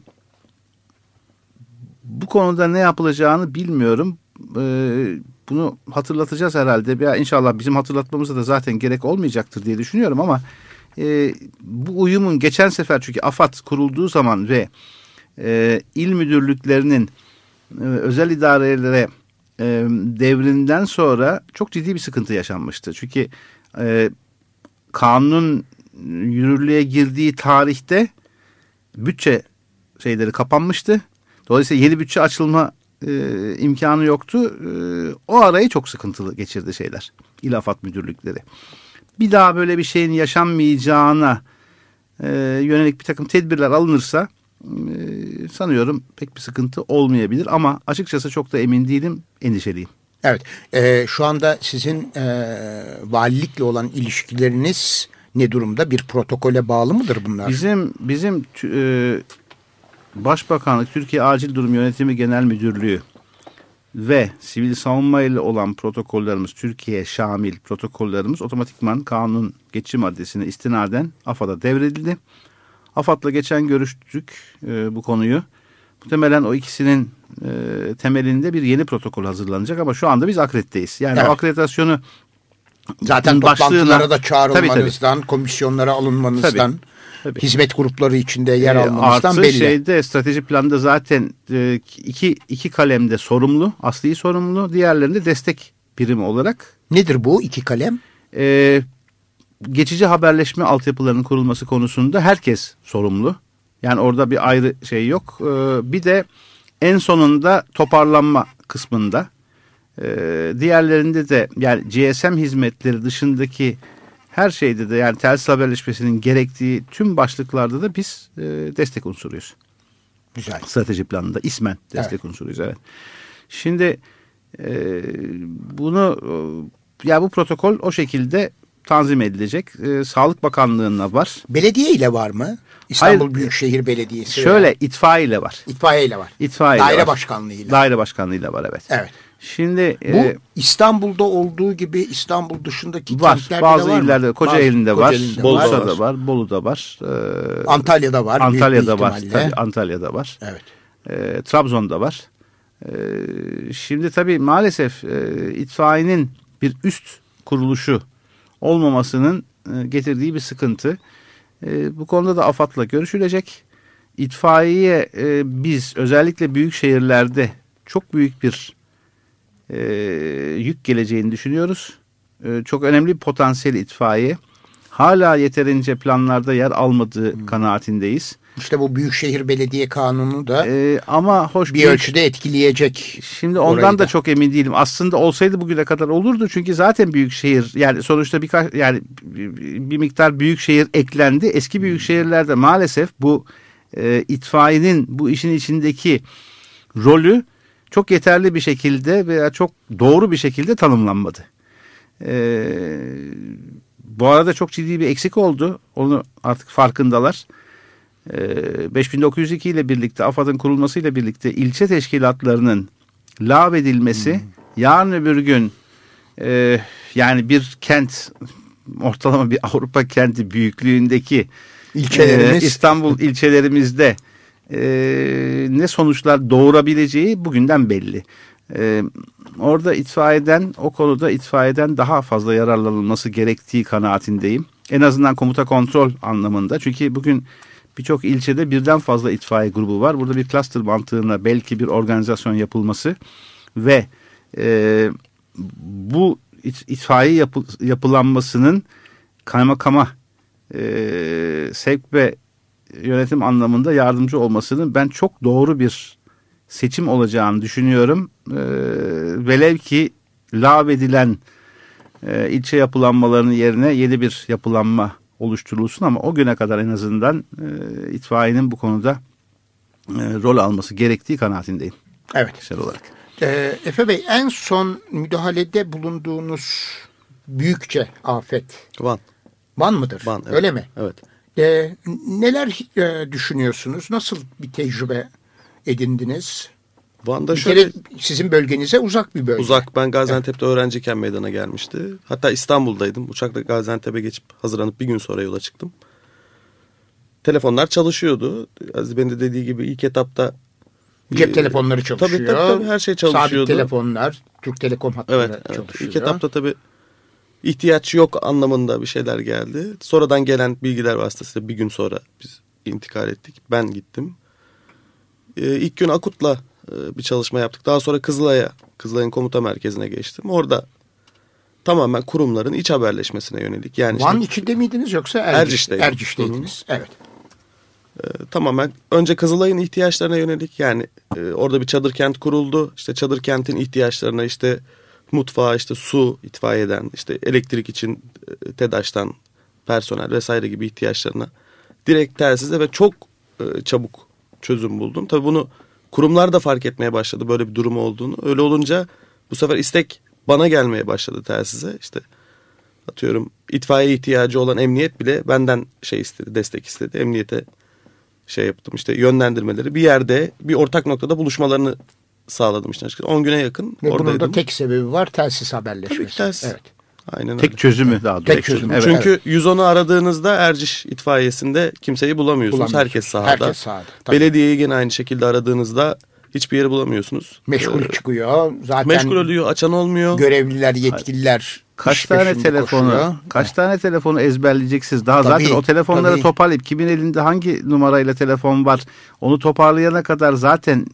bu konuda ne yapılacağını bilmiyorum. Ee, bunu hatırlatacağız herhalde. Ya inşallah bizim hatırlatmamıza da zaten gerek olmayacaktır diye düşünüyorum ama e, bu uyumun geçen sefer çünkü AFAD kurulduğu zaman ve e, il müdürlüklerinin e, özel idarelere e, devrinden sonra çok ciddi bir sıkıntı yaşanmıştı. Çünkü e, kanun yürürlüğe girdiği tarihte bütçe şeyleri kapanmıştı. Dolayısıyla yeni bütçe açılma e, imkanı yoktu. E, o arayı çok sıkıntılı geçirdi şeyler. İlafat müdürlükleri. Bir daha böyle bir şeyin yaşanmayacağına e, yönelik bir takım tedbirler alınırsa e, sanıyorum pek bir sıkıntı olmayabilir ama açıkçası çok da emin değilim, endişeliyim. Evet, e, şu anda sizin e, valilikle olan ilişkileriniz ne durumda? Bir protokole bağlı mıdır bunlar? Bizim bizim e, Başbakanlık Türkiye Acil Durum Yönetimi Genel Müdürlüğü ve sivil savunma ile olan protokollerimiz Türkiye şamil protokollerimiz otomatikman kanun geçici maddesine istinaden AFAD'a devredildi. AFAD'la geçen görüştük e, bu konuyu. Muhtemelen o ikisinin e, temelinde bir yeni protokol hazırlanacak ama şu anda biz akrediteyiz. Yani evet. akreditasyonu Zaten toplantılara da çağrılmanızdan, tabii, tabii. komisyonlara alınmanızdan, tabii, tabii. hizmet grupları içinde yer e, almanızdan Artı belli. şeyde strateji planda zaten e, iki, iki kalemde sorumlu, asli sorumlu, diğerlerinde destek birimi olarak. Nedir bu iki kalem? E, geçici haberleşme altyapılarının kurulması konusunda herkes sorumlu. Yani orada bir ayrı şey yok. Ee, bir de en sonunda toparlanma kısmında ee, diğerlerinde de yani GSM hizmetleri dışındaki her şeyde de yani telsiz haberleşmesinin gerektiği tüm başlıklarda da biz e, destek unsuruyuz. Güzel. Strateji planında ismen destek evet. unsuruyuz evet. Şimdi e, bunu e, ya bu protokol o şekilde tanzim edilecek. E, Sağlık Bakanlığı'na var. Belediye ile var mı? İstanbul Hayır, Büyükşehir Belediyesi. Şöyle itfaiye ile var. İtfaiye ile var. İtfaiye Daire var. başkanlığı ile. Daire başkanlığı ile var evet. Evet. Şimdi bu e, İstanbul'da olduğu gibi İstanbul dışındaki var, kentlerde bazı de var illerde, mı? Kocaeli'nde var, Bolu'da var. var, Bolu'da var. E, Antalya'da var. Antalya'da var. Tabii, Antalya'da var. Evet. E, Trabzon'da var. E, şimdi tabii maalesef e, itfaiyenin bir üst kuruluşu olmamasının e, getirdiği bir sıkıntı. E, bu konuda da AFAD'la görüşülecek. İtfaiye e, biz özellikle büyük şehirlerde çok büyük bir e, yük geleceğini düşünüyoruz. E, çok önemli bir potansiyel itfaiye. Hala yeterince planlarda yer almadığı hmm. kanaatindeyiz. İşte bu Büyükşehir Belediye Kanunu da ee, ama hoş bir ölçüde etkileyecek. Şimdi ondan da. da çok emin değilim. Aslında olsaydı bugüne kadar olurdu çünkü zaten Büyükşehir yani sonuçta birkaç yani bir miktar Büyükşehir eklendi. Eski Büyükşehirlerde maalesef bu e, itfaiyenin bu işin içindeki rolü çok yeterli bir şekilde veya çok doğru bir şekilde tanımlanmadı. Ee, bu arada çok ciddi bir eksik oldu. Onu artık farkındalar. e, 5902 ile birlikte AFAD'ın kurulmasıyla birlikte ilçe teşkilatlarının lağvedilmesi hmm. yarın öbür gün e, yani bir kent ortalama bir Avrupa kenti büyüklüğündeki ilçelerimiz e, İstanbul ilçelerimizde e, ne sonuçlar doğurabileceği bugünden belli. E, orada itfaiyeden o konuda itfaiyeden daha fazla yararlanılması gerektiği kanaatindeyim. En azından komuta kontrol anlamında. Çünkü bugün birçok ilçede birden fazla itfaiye grubu var. Burada bir cluster mantığına belki bir organizasyon yapılması ve e, bu itfaiye yapı, yapılanmasının kaymakama e, sevk ve yönetim anlamında yardımcı olmasının ben çok doğru bir seçim olacağını düşünüyorum. E, velev ki lağvedilen e, ilçe yapılanmalarının yerine yeni bir yapılanma oluşturulsun ama o güne kadar en azından e, itfaiyenin bu konuda e, rol alması gerektiği kanaatindeyim. Evet. Kişisel olarak. E, Efe Bey en son müdahalede bulunduğunuz büyükçe afet. Van. Van mıdır? Van, evet. Öyle mi? Evet. E, neler e, düşünüyorsunuz? Nasıl bir tecrübe edindiniz? Van'da bir şöyle... sizin bölgenize uzak bir bölge. Uzak. Ben Gaziantep'te evet. öğrenciyken meydana gelmişti. Hatta İstanbul'daydım. Uçakla Gaziantep'e geçip hazırlanıp bir gün sonra yola çıktım. Telefonlar çalışıyordu. Aziz Bey'in de dediği gibi ilk etapta Cep e, telefonları çalışıyor. Tabii, tabii tabii her şey çalışıyordu. Sabit telefonlar, Türk Telekom hatları evet, evet. çalışıyor. İlk etapta tabii ihtiyaç yok anlamında bir şeyler geldi. Sonradan gelen bilgiler vasıtasıyla bir gün sonra biz intikal ettik. Ben gittim. Ee, ilk gün Akut'la e, bir çalışma yaptık. Daha sonra Kızılay'a, Kızılay'ın komuta merkezine geçtim. Orada tamamen kurumların iç haberleşmesine yönelik. Yani Van işte, içinde miydiniz yoksa Erciş. Erciş'teydiniz? -hı. Evet. Ee, tamamen önce Kızılay'ın ihtiyaçlarına yönelik yani e, orada bir çadır kent kuruldu. İşte çadır kentin ihtiyaçlarına işte mutfağa işte su itfaiyeden işte elektrik için e, TEDAŞ'tan personel vesaire gibi ihtiyaçlarına direkt telsizle ve çok e, çabuk çözüm buldum. Tabii bunu kurumlar da fark etmeye başladı böyle bir durum olduğunu. Öyle olunca bu sefer istek bana gelmeye başladı telsize. İşte atıyorum itfaiye ihtiyacı olan emniyet bile benden şey istedi, destek istedi. Emniyete şey yaptım işte yönlendirmeleri bir yerde bir ortak noktada buluşmalarını sağladım işte açıkçası. 10 güne yakın Ve oradaydım. bunun da tek sebebi var telsiz haberleşmesi. Tabii telsiz. Evet. Aynen tek öyle. çözümü daha doğrusu. Tek çözümü. Evet. Çünkü evet. 110'u aradığınızda Erciş itfaiyesinde kimseyi bulamıyorsunuz. Herkes sahada. Herkes sahada. Tabii. Belediyeyi gene aynı şekilde aradığınızda hiçbir yeri bulamıyorsunuz. Meşgul ee, çıkıyor. Zaten meşgul oluyor, açan olmuyor. Görevliler, yetkililer kaç tane telefonu koşuyor. kaç tane telefonu ezberleyeceksiniz daha tabii, zaten o telefonları tabii. toparlayıp kimin elinde hangi numarayla telefon var onu toparlayana kadar zaten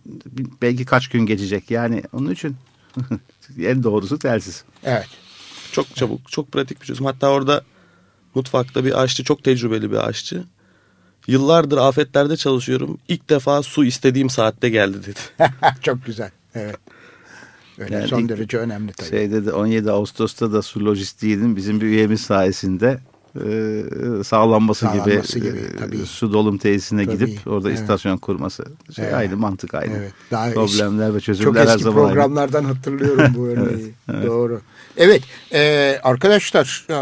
belki kaç gün geçecek yani onun için en doğrusu telsiz. Evet. Çok çabuk, çok pratik bir çözüm. Hatta orada mutfakta bir aşçı, çok tecrübeli bir aşçı. Yıllardır afetlerde çalışıyorum. İlk defa su istediğim saatte geldi dedi. çok güzel. Evet. Öyle yani son derece önemli tabii. Şeyde de 17 Ağustos'ta da su lojistiğinin bizim bir üyemiz sayesinde e, sağlanması, sağlanması gibi, gibi e, tabii. su dolum tesisine tabii. gidip orada evet. istasyon kurması. Şey, evet. Aynı mantık aynı. Evet. Daha Problemler eski, ve çözümler her zaman Çok eski programlardan aynı. hatırlıyorum bu örneği. evet, evet. Doğru. Evet e, arkadaşlar e,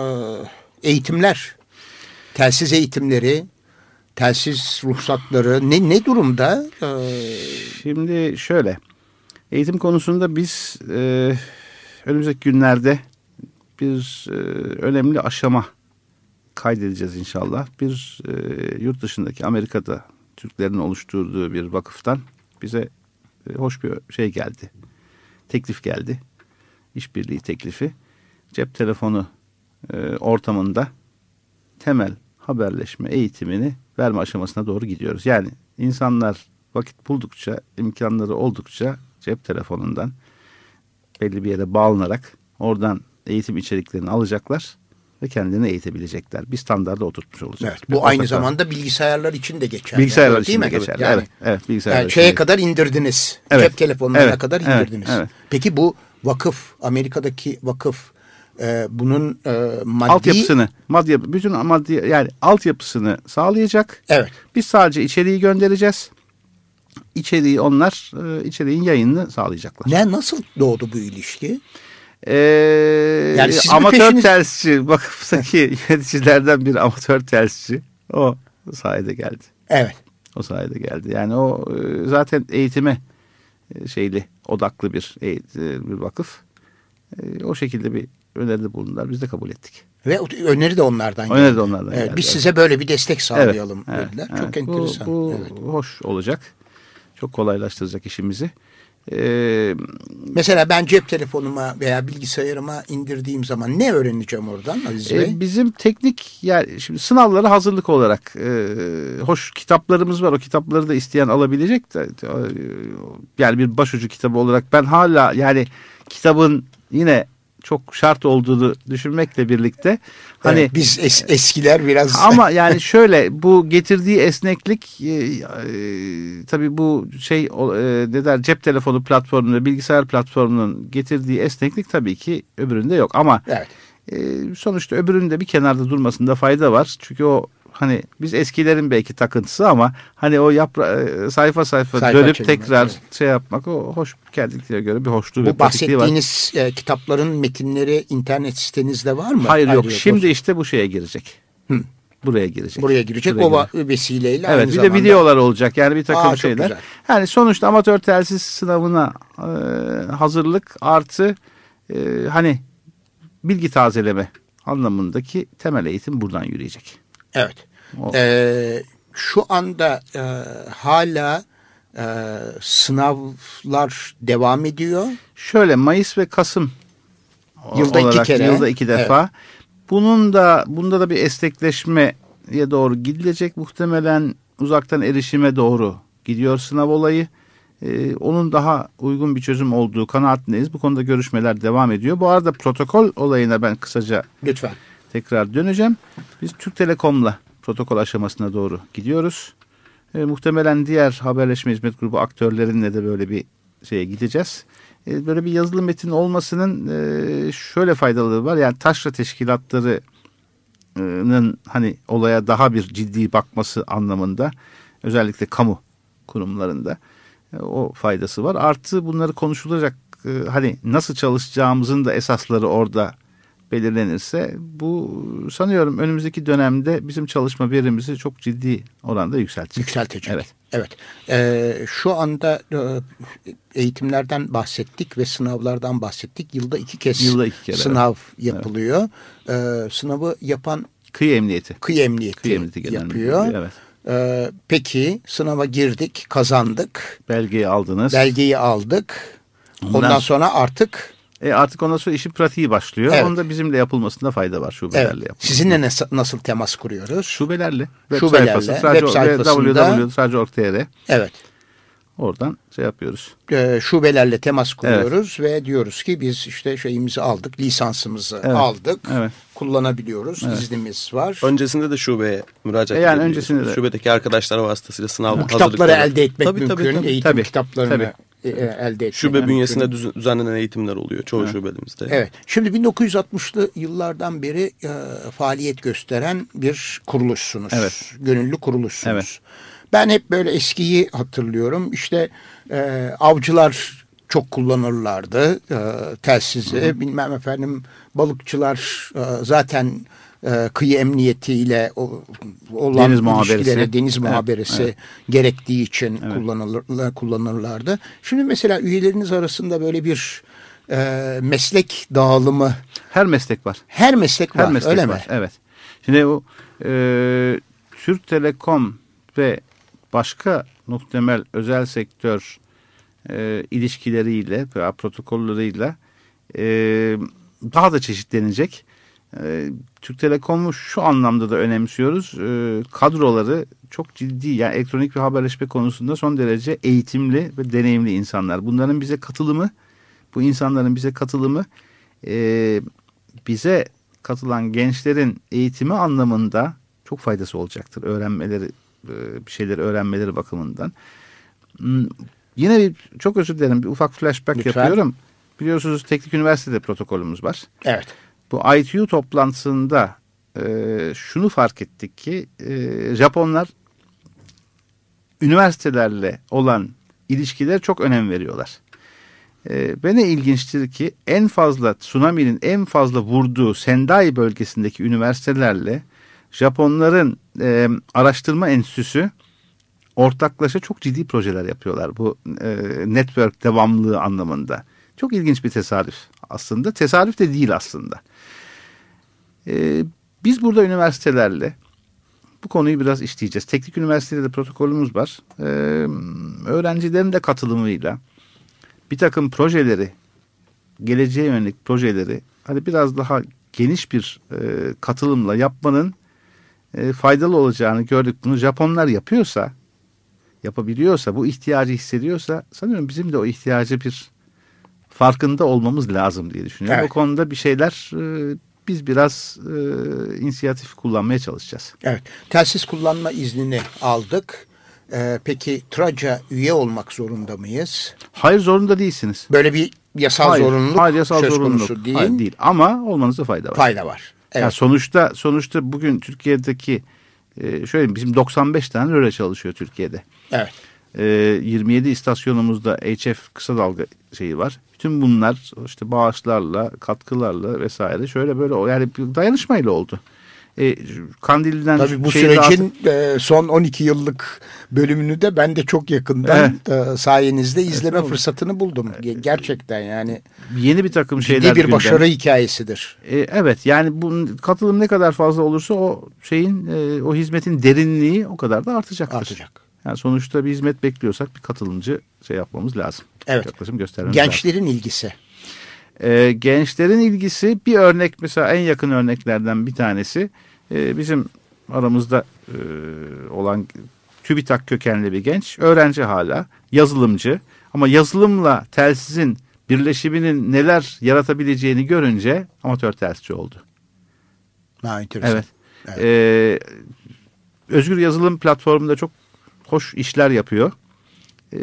eğitimler, telsiz eğitimleri, telsiz ruhsatları ne, ne durumda? Ee... Şimdi şöyle eğitim konusunda biz e, önümüzdeki günlerde bir e, önemli aşama kaydedeceğiz inşallah. Bir e, yurt dışındaki Amerika'da Türklerin oluşturduğu bir vakıftan bize e, hoş bir şey geldi. Teklif geldi. İşbirliği teklifi. Cep telefonu e, ortamında temel haberleşme eğitimini verme aşamasına doğru gidiyoruz. Yani insanlar vakit buldukça, imkanları oldukça cep telefonundan belli bir yere bağlanarak oradan eğitim içeriklerini alacaklar ve kendini eğitebilecekler. Bir standarda oturtmuş olacak. Evet, bu Ortaklar. aynı zamanda bilgisayarlar için de geçerli. Bilgisayarlar evet, için de geçerli. Yani, evet, evet, bilgisayarlar yani şeye kadar indirdiniz. Evet, Cep telefonlarına evet, kadar indirdiniz. Evet, evet. Peki bu vakıf, Amerika'daki vakıf e, bunun e, maddi... Altyapısını, maddi, bütün maddi yani altyapısını sağlayacak. Evet. Biz sadece içeriği göndereceğiz. İçeriği onlar, e, içeriğin yayınını sağlayacaklar. Ne, nasıl doğdu bu ilişki? Ee, yani amatör peşiniz... telsizci vakıftaki yöneticilerden bir amatör telsizci o sayede geldi. Evet. O sayede geldi. Yani o e, zaten eğitime e, şeyli odaklı bir bir vakıf. O şekilde bir öneride bulundular. Biz de kabul ettik. Ve öneri de onlardan geldi. Öneri de onlardan Evet, geldi, Biz size böyle bir destek sağlayalım Evet, dediler. evet, Çok evet. Bu- enteresan. Bu, Evet. hoş olacak. Çok kolaylaştıracak işimizi. Ee, Mesela ben cep telefonuma veya bilgisayarıma indirdiğim zaman ne öğreneceğim oradan Aziz Bey? e, bizim teknik yani şimdi sınavlara hazırlık olarak e, hoş kitaplarımız var. O kitapları da isteyen alabilecek de e, yani bir başucu kitabı olarak ben hala yani kitabın yine çok şart olduğunu düşünmekle birlikte hani Evet, biz es- eskiler biraz Ama yani şöyle bu getirdiği esneklik e, e, tabii bu şey e, ne der cep telefonu platformu bilgisayar platformunun getirdiği esneklik tabii ki öbüründe yok ama evet. e, sonuçta öbüründe bir kenarda durmasında fayda var. Çünkü o hani biz eskilerin belki takıntısı ama hani o yapra e, sayfa sayfa, Sayfa dönüp çevirmek, tekrar evet. şey yapmak o hoş kendine göre bir hoşluğu Bu pratikliği var. bahsettiğiniz e, kitapların metinleri internet sitenizde var mı? Hayır yok. Ayrı Şimdi işte bu şeye girecek. Hı. Buraya girecek. Buraya girecek. Buraya o girecek. vesileyle Evet bir de zamanda. videolar olacak yani bir takım Aa, şeyler. Yani sonuçta amatör telsiz sınavına e, hazırlık artı e, hani bilgi tazeleme anlamındaki temel eğitim buradan yürüyecek. Evet. O- Ee, şu anda e, hala e, sınavlar devam ediyor. Şöyle Mayıs ve Kasım Yılda iki olarak kere. Yılda iki defa. Bunun da bunda da bir esnekleşmeye doğru gidilecek. Muhtemelen uzaktan erişime doğru gidiyor sınav olayı. Ee, onun daha uygun bir çözüm olduğu kanaatindeyiz. Bu konuda görüşmeler devam ediyor. Bu arada protokol olayına ben kısaca Lütfen. Tekrar döneceğim. Biz Türk Telekom'la protokol aşamasına doğru gidiyoruz. E, muhtemelen diğer haberleşme hizmet grubu aktörlerinle de böyle bir şeye gideceğiz. E, böyle bir yazılı metin olmasının e, şöyle faydaları var. Yani taşra teşkilatlarının hani olaya daha bir ciddi bakması anlamında özellikle kamu kurumlarında e, o faydası var. Artı bunları konuşulacak e, hani nasıl çalışacağımızın da esasları orada belirlenirse bu sanıyorum önümüzdeki dönemde bizim çalışma verimizi çok ciddi oranda yükseltecek. Yükseltecek. Evet. Evet. Ee, şu anda e, eğitimlerden bahsettik ve sınavlardan bahsettik. Yılda iki kez Yılda iki kere, sınav yapılıyor. Ee, sınavı yapan Kıyı emniyeti. kıyı emniyeti, Kıyı emniyeti yapıyor. müdürlüğü, evet. Ee, peki sınava girdik, kazandık, Belgeyi aldınız. belgeyi aldık. Ondan Ondan sonra artık E artık ondan sonra işin pratiği başlıyor. Evet. Onda bizimle yapılmasında fayda var şubelerle evet, yapılması. sizinle nasıl, nasıl temas kuruyoruz? Şubelerle. Web Şubelerle, sayfası, web sayfasında- www.traco.tr Evet. Oradan şey yapıyoruz. e, şubelerle temas kuruyoruz ve diyoruz ki biz işte şeyimizi aldık, lisansımızı Evet, aldık, evet. kullanabiliyoruz, iznimiz var. Öncesinde de şubeye müracaat E yani öncesinde de- Şubedeki arkadaşlar vasıtasıyla sınav Bu kitapları elde etmek Tabii, mümkün, tabii, tabii. eğitim Tabii, kitaplarını tabii. e, e, elde etmek Şube mümkün. bünyesinde düz- düzenlenen eğitimler oluyor çoğu şubemizde. Evet. Şimdi 1960'lı yıllardan beri e, faaliyet gösteren bir kuruluşsunuz. Evet. Gönüllü kuruluşsunuz. Evet. Ben hep böyle eskiyi hatırlıyorum. İşte e, avcılar çok kullanırlardı e, telsizi. Bilmem efendim balıkçılar e, zaten e, kıyı emniyetiyle o, olan Deniz muhaberesi. deniz Evet, muhaberesi evet. gerektiği için kullanılır, kullanırlardı. Şimdi mesela üyeleriniz arasında böyle bir e, meslek dağılımı Her meslek var. her meslek Her var meslek öyle var. mi? Evet. Şimdi o e, Türk Telekom ve başka muhtemel özel sektör e, ilişkileriyle protokolleriyle e, daha da çeşitlenecek. E, Türk Telekom'u şu anlamda da önemsiyoruz. E, kadroları çok ciddi yani elektronik ve haberleşme konusunda son derece eğitimli ve deneyimli insanlar. Bunların bize katılımı, bu insanların bize katılımı e, bize katılan gençlerin eğitimi anlamında çok faydası olacaktır. Öğrenmeleri, bir şeyleri öğrenmeleri bakımından. Hmm, Yine bir çok özür dilerim bir ufak flashback Lütfen. yapıyorum. Biliyorsunuz Teknik Üniversitede protokolümüz var. Evet. Bu ITU toplantısında e, şunu fark ettik ki e, Japonlar üniversitelerle olan ilişkiler çok önem veriyorlar. E, ve ne ilginçtir ki en fazla tsunami'nin en fazla vurduğu Sendai bölgesindeki üniversitelerle Japonların e, araştırma enstitüsü ortaklaşa çok ciddi projeler yapıyorlar bu e, network devamlılığı anlamında. Çok ilginç bir tesadüf aslında. Tesadüf de değil aslında. E, biz burada üniversitelerle bu konuyu biraz işleyeceğiz. Teknik üniversitede de protokolümüz var. E, öğrencilerin de katılımıyla bir takım projeleri, geleceğe yönelik projeleri hani biraz daha geniş bir e, katılımla yapmanın e, faydalı olacağını gördük. Bunu Japonlar yapıyorsa, yapabiliyorsa, bu ihtiyacı hissediyorsa sanıyorum bizim de o ihtiyacı bir farkında olmamız lazım diye düşünüyorum. Evet. Bu konuda bir şeyler e, biz biraz e, inisiyatif kullanmaya çalışacağız. Evet. Telsiz kullanma iznini aldık. Ee, peki TRAC'a üye olmak zorunda mıyız? Hayır zorunda değilsiniz. Böyle bir yasal hayır, zorunluluk hayır, yasal söz zorunluluk. konusu değil. Hayır, değil. Ama olmanıza fayda var. Fayda var. Evet. Yani sonuçta sonuçta bugün Türkiye'deki e, şöyle bizim 95 tane röle çalışıyor Türkiye'de. evet. E, 27 istasyonumuzda HF kısa dalga şeyi var. Bütün bunlar işte bağışlarla, katkılarla vesaire şöyle böyle yani dayanışmayla oldu. E, Kandil'den Tabii bu sürecin e, son 12 yıllık bölümünü de ben de çok yakından e, sayenizde izleme Estağfurullah. fırsatını buldum. Ge- Gerçekten yani yeni bir takım şeyler ciddi bir gündem. başarı hikayesidir. E, evet yani bunun katılım ne kadar fazla olursa o şeyin e, o hizmetin derinliği o kadar da artacaktır. Artacak. Yani sonuçta bir hizmet bekliyorsak bir katılımcı şey yapmamız lazım. Evet. Yaklaşım göstermemiz lazım. Gençlerin ilgisi. E, gençlerin ilgisi bir örnek mesela en yakın örneklerden bir tanesi e, bizim aramızda e, olan TÜBİTAK kökenli bir genç öğrenci hala yazılımcı ama yazılımla telsizin birleşiminin neler yaratabileceğini görünce amatör telsizci oldu. Ha, enteresan. Evet. Ee, Özgür Yazılım platformunda çok hoş işler yapıyor. Ee,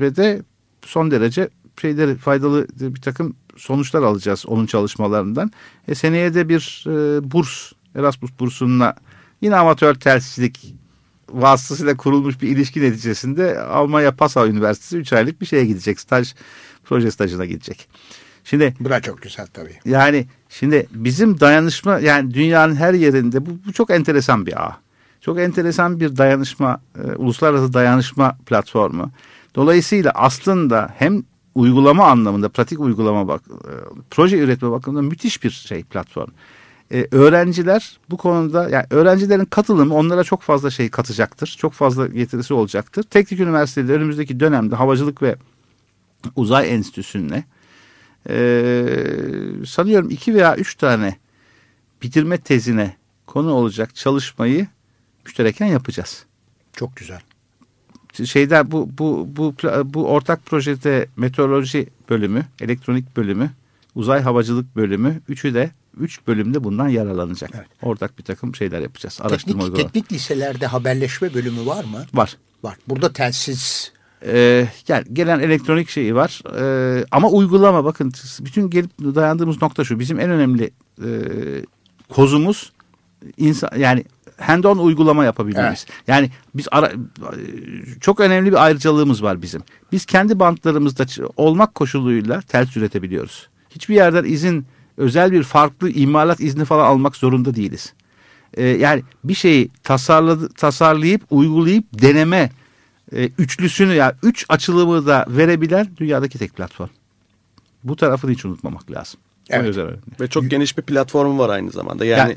ve de son derece şeyleri faydalı bir takım sonuçlar alacağız onun çalışmalarından. E, seneye de bir e, burs, Erasmus bursunla yine amatör telsizcilik vasıtasıyla kurulmuş bir ilişki neticesinde Almanya Passau Üniversitesi 3 aylık bir şeye gidecek. Staj, proje stajına gidecek. Şimdi Bu da çok güzel tabii. yani şimdi bizim dayanışma yani dünyanın her yerinde bu, bu çok enteresan bir ağ. Çok enteresan bir dayanışma, e, uluslararası dayanışma platformu. Dolayısıyla aslında hem uygulama anlamında, pratik uygulama bak, e, proje üretme bakımında müthiş bir şey platform. E, öğrenciler bu konuda yani öğrencilerin katılımı onlara çok fazla şey katacaktır. Çok fazla getirisi olacaktır. Teknik üniversitede önümüzdeki dönemde havacılık ve uzay enstitüsüne ee, sanıyorum iki veya üç tane bitirme tezine konu olacak çalışmayı müştereken yapacağız. Çok güzel. Şeyler bu bu bu bu ortak projede meteoroloji bölümü, elektronik bölümü, uzay havacılık bölümü üçü de üç bölümde bundan yararlanacak. Evet. Ortak bir takım şeyler yapacağız. Araştırma Teknik, uygulama. teknik liselerde haberleşme bölümü var mı? Var. Var. Burada telsiz Ee, gel, gelen elektronik şeyi var Ee, ama uygulama bakın bütün gelip dayandığımız nokta şu bizim en önemli e, kozumuz insan yani hand-on uygulama yapabilmemiz. Yani biz ara, çok önemli bir ayrıcalığımız var bizim. Biz kendi bantlarımızda olmak koşuluyla tels üretebiliyoruz. Hiçbir yerden izin özel bir farklı imalat izni falan almak zorunda değiliz. Ee, yani bir şeyi tasarladı, tasarlayıp uygulayıp deneme e, üçlüsünü ya yani üç açılımı da verebilen dünyadaki tek platform. Bu tarafını hiç unutmamak lazım. Evet. özel önemli. Ve çok geniş bir platformu var aynı zamanda. Yani Yani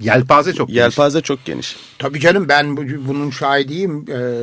Yelpaze çok geniş. yelpaze çok geniş. Tabii canım ben bu- bunun şahidiyim. Ee,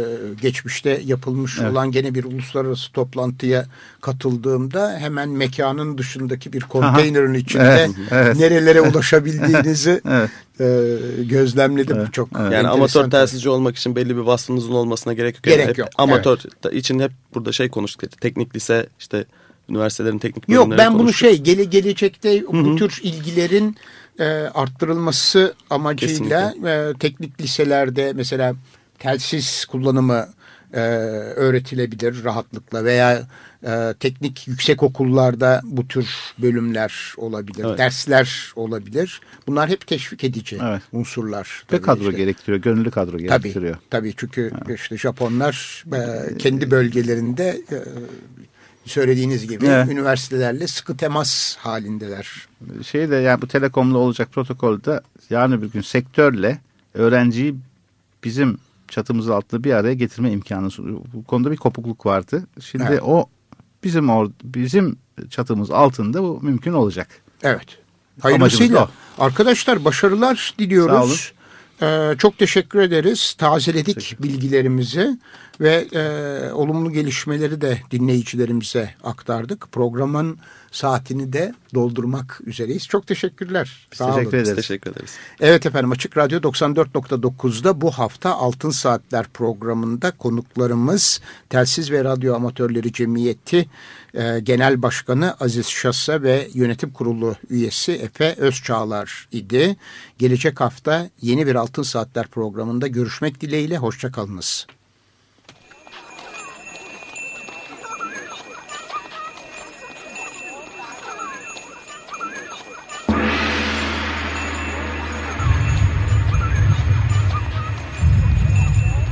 geçmişte yapılmış Evet. olan gene bir uluslararası toplantıya katıldığımda hemen mekanın dışındaki bir konteynerin içinde Evet, evet. nerelere ulaşabildiğinizi Evet. e, gözlemledim. Evet, Çok evet. Yani amatör telsizci olmak için belli bir vasfınızın olmasına gerek yok. Gerek Yani yok, Amatör ta- için hep burada şey konuştuk. Teknik lise işte üniversitelerin teknik Yok ben bunu konuştuk. şey gele, gelecekte bu tür ilgilerin e, arttırılması amacıyla e, teknik liselerde mesela telsiz kullanımı e, öğretilebilir rahatlıkla veya e, teknik yüksek okullarda bu tür bölümler olabilir, Evet. dersler olabilir. Bunlar hep teşvik edici Evet. unsurlar. Ve kadro işte. gerektiriyor. Gönüllü kadro gerektiriyor. tabii çünkü işte Japonlar e, kendi bölgelerinde e, söylediğiniz gibi Evet. üniversitelerle sıkı temas halindeler. Şey de yani bu telekomla olacak protokolde yarın bir gün sektörle öğrenciyi bizim çatımız altında bir araya getirme imkanı. Bu konuda bir kopukluk vardı. Şimdi Evet. o bizim or bizim çatımız altında bu mümkün olacak. Evet. Hayırlısıyla. Arkadaşlar başarılar diliyoruz. Ee, çok teşekkür ederiz. Tazeledik bilgilerimizi ve e, olumlu gelişmeleri de dinleyicilerimize aktardık. Programın saatini de doldurmak üzereyiz. Çok teşekkürler. Biz Sağ teşekkür olun. ederiz. Biz teşekkür ederiz. Evet efendim Açık Radyo 94.9'da bu hafta Altın Saatler programında konuklarımız Telsiz ve Radyo Amatörleri Cemiyeti e, Genel Başkanı Aziz Şassa ve Yönetim Kurulu üyesi Efe Özçağlar idi. Gelecek hafta yeni bir Altın Saatler programında görüşmek dileğiyle hoşçakalınız.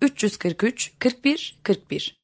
343 41 41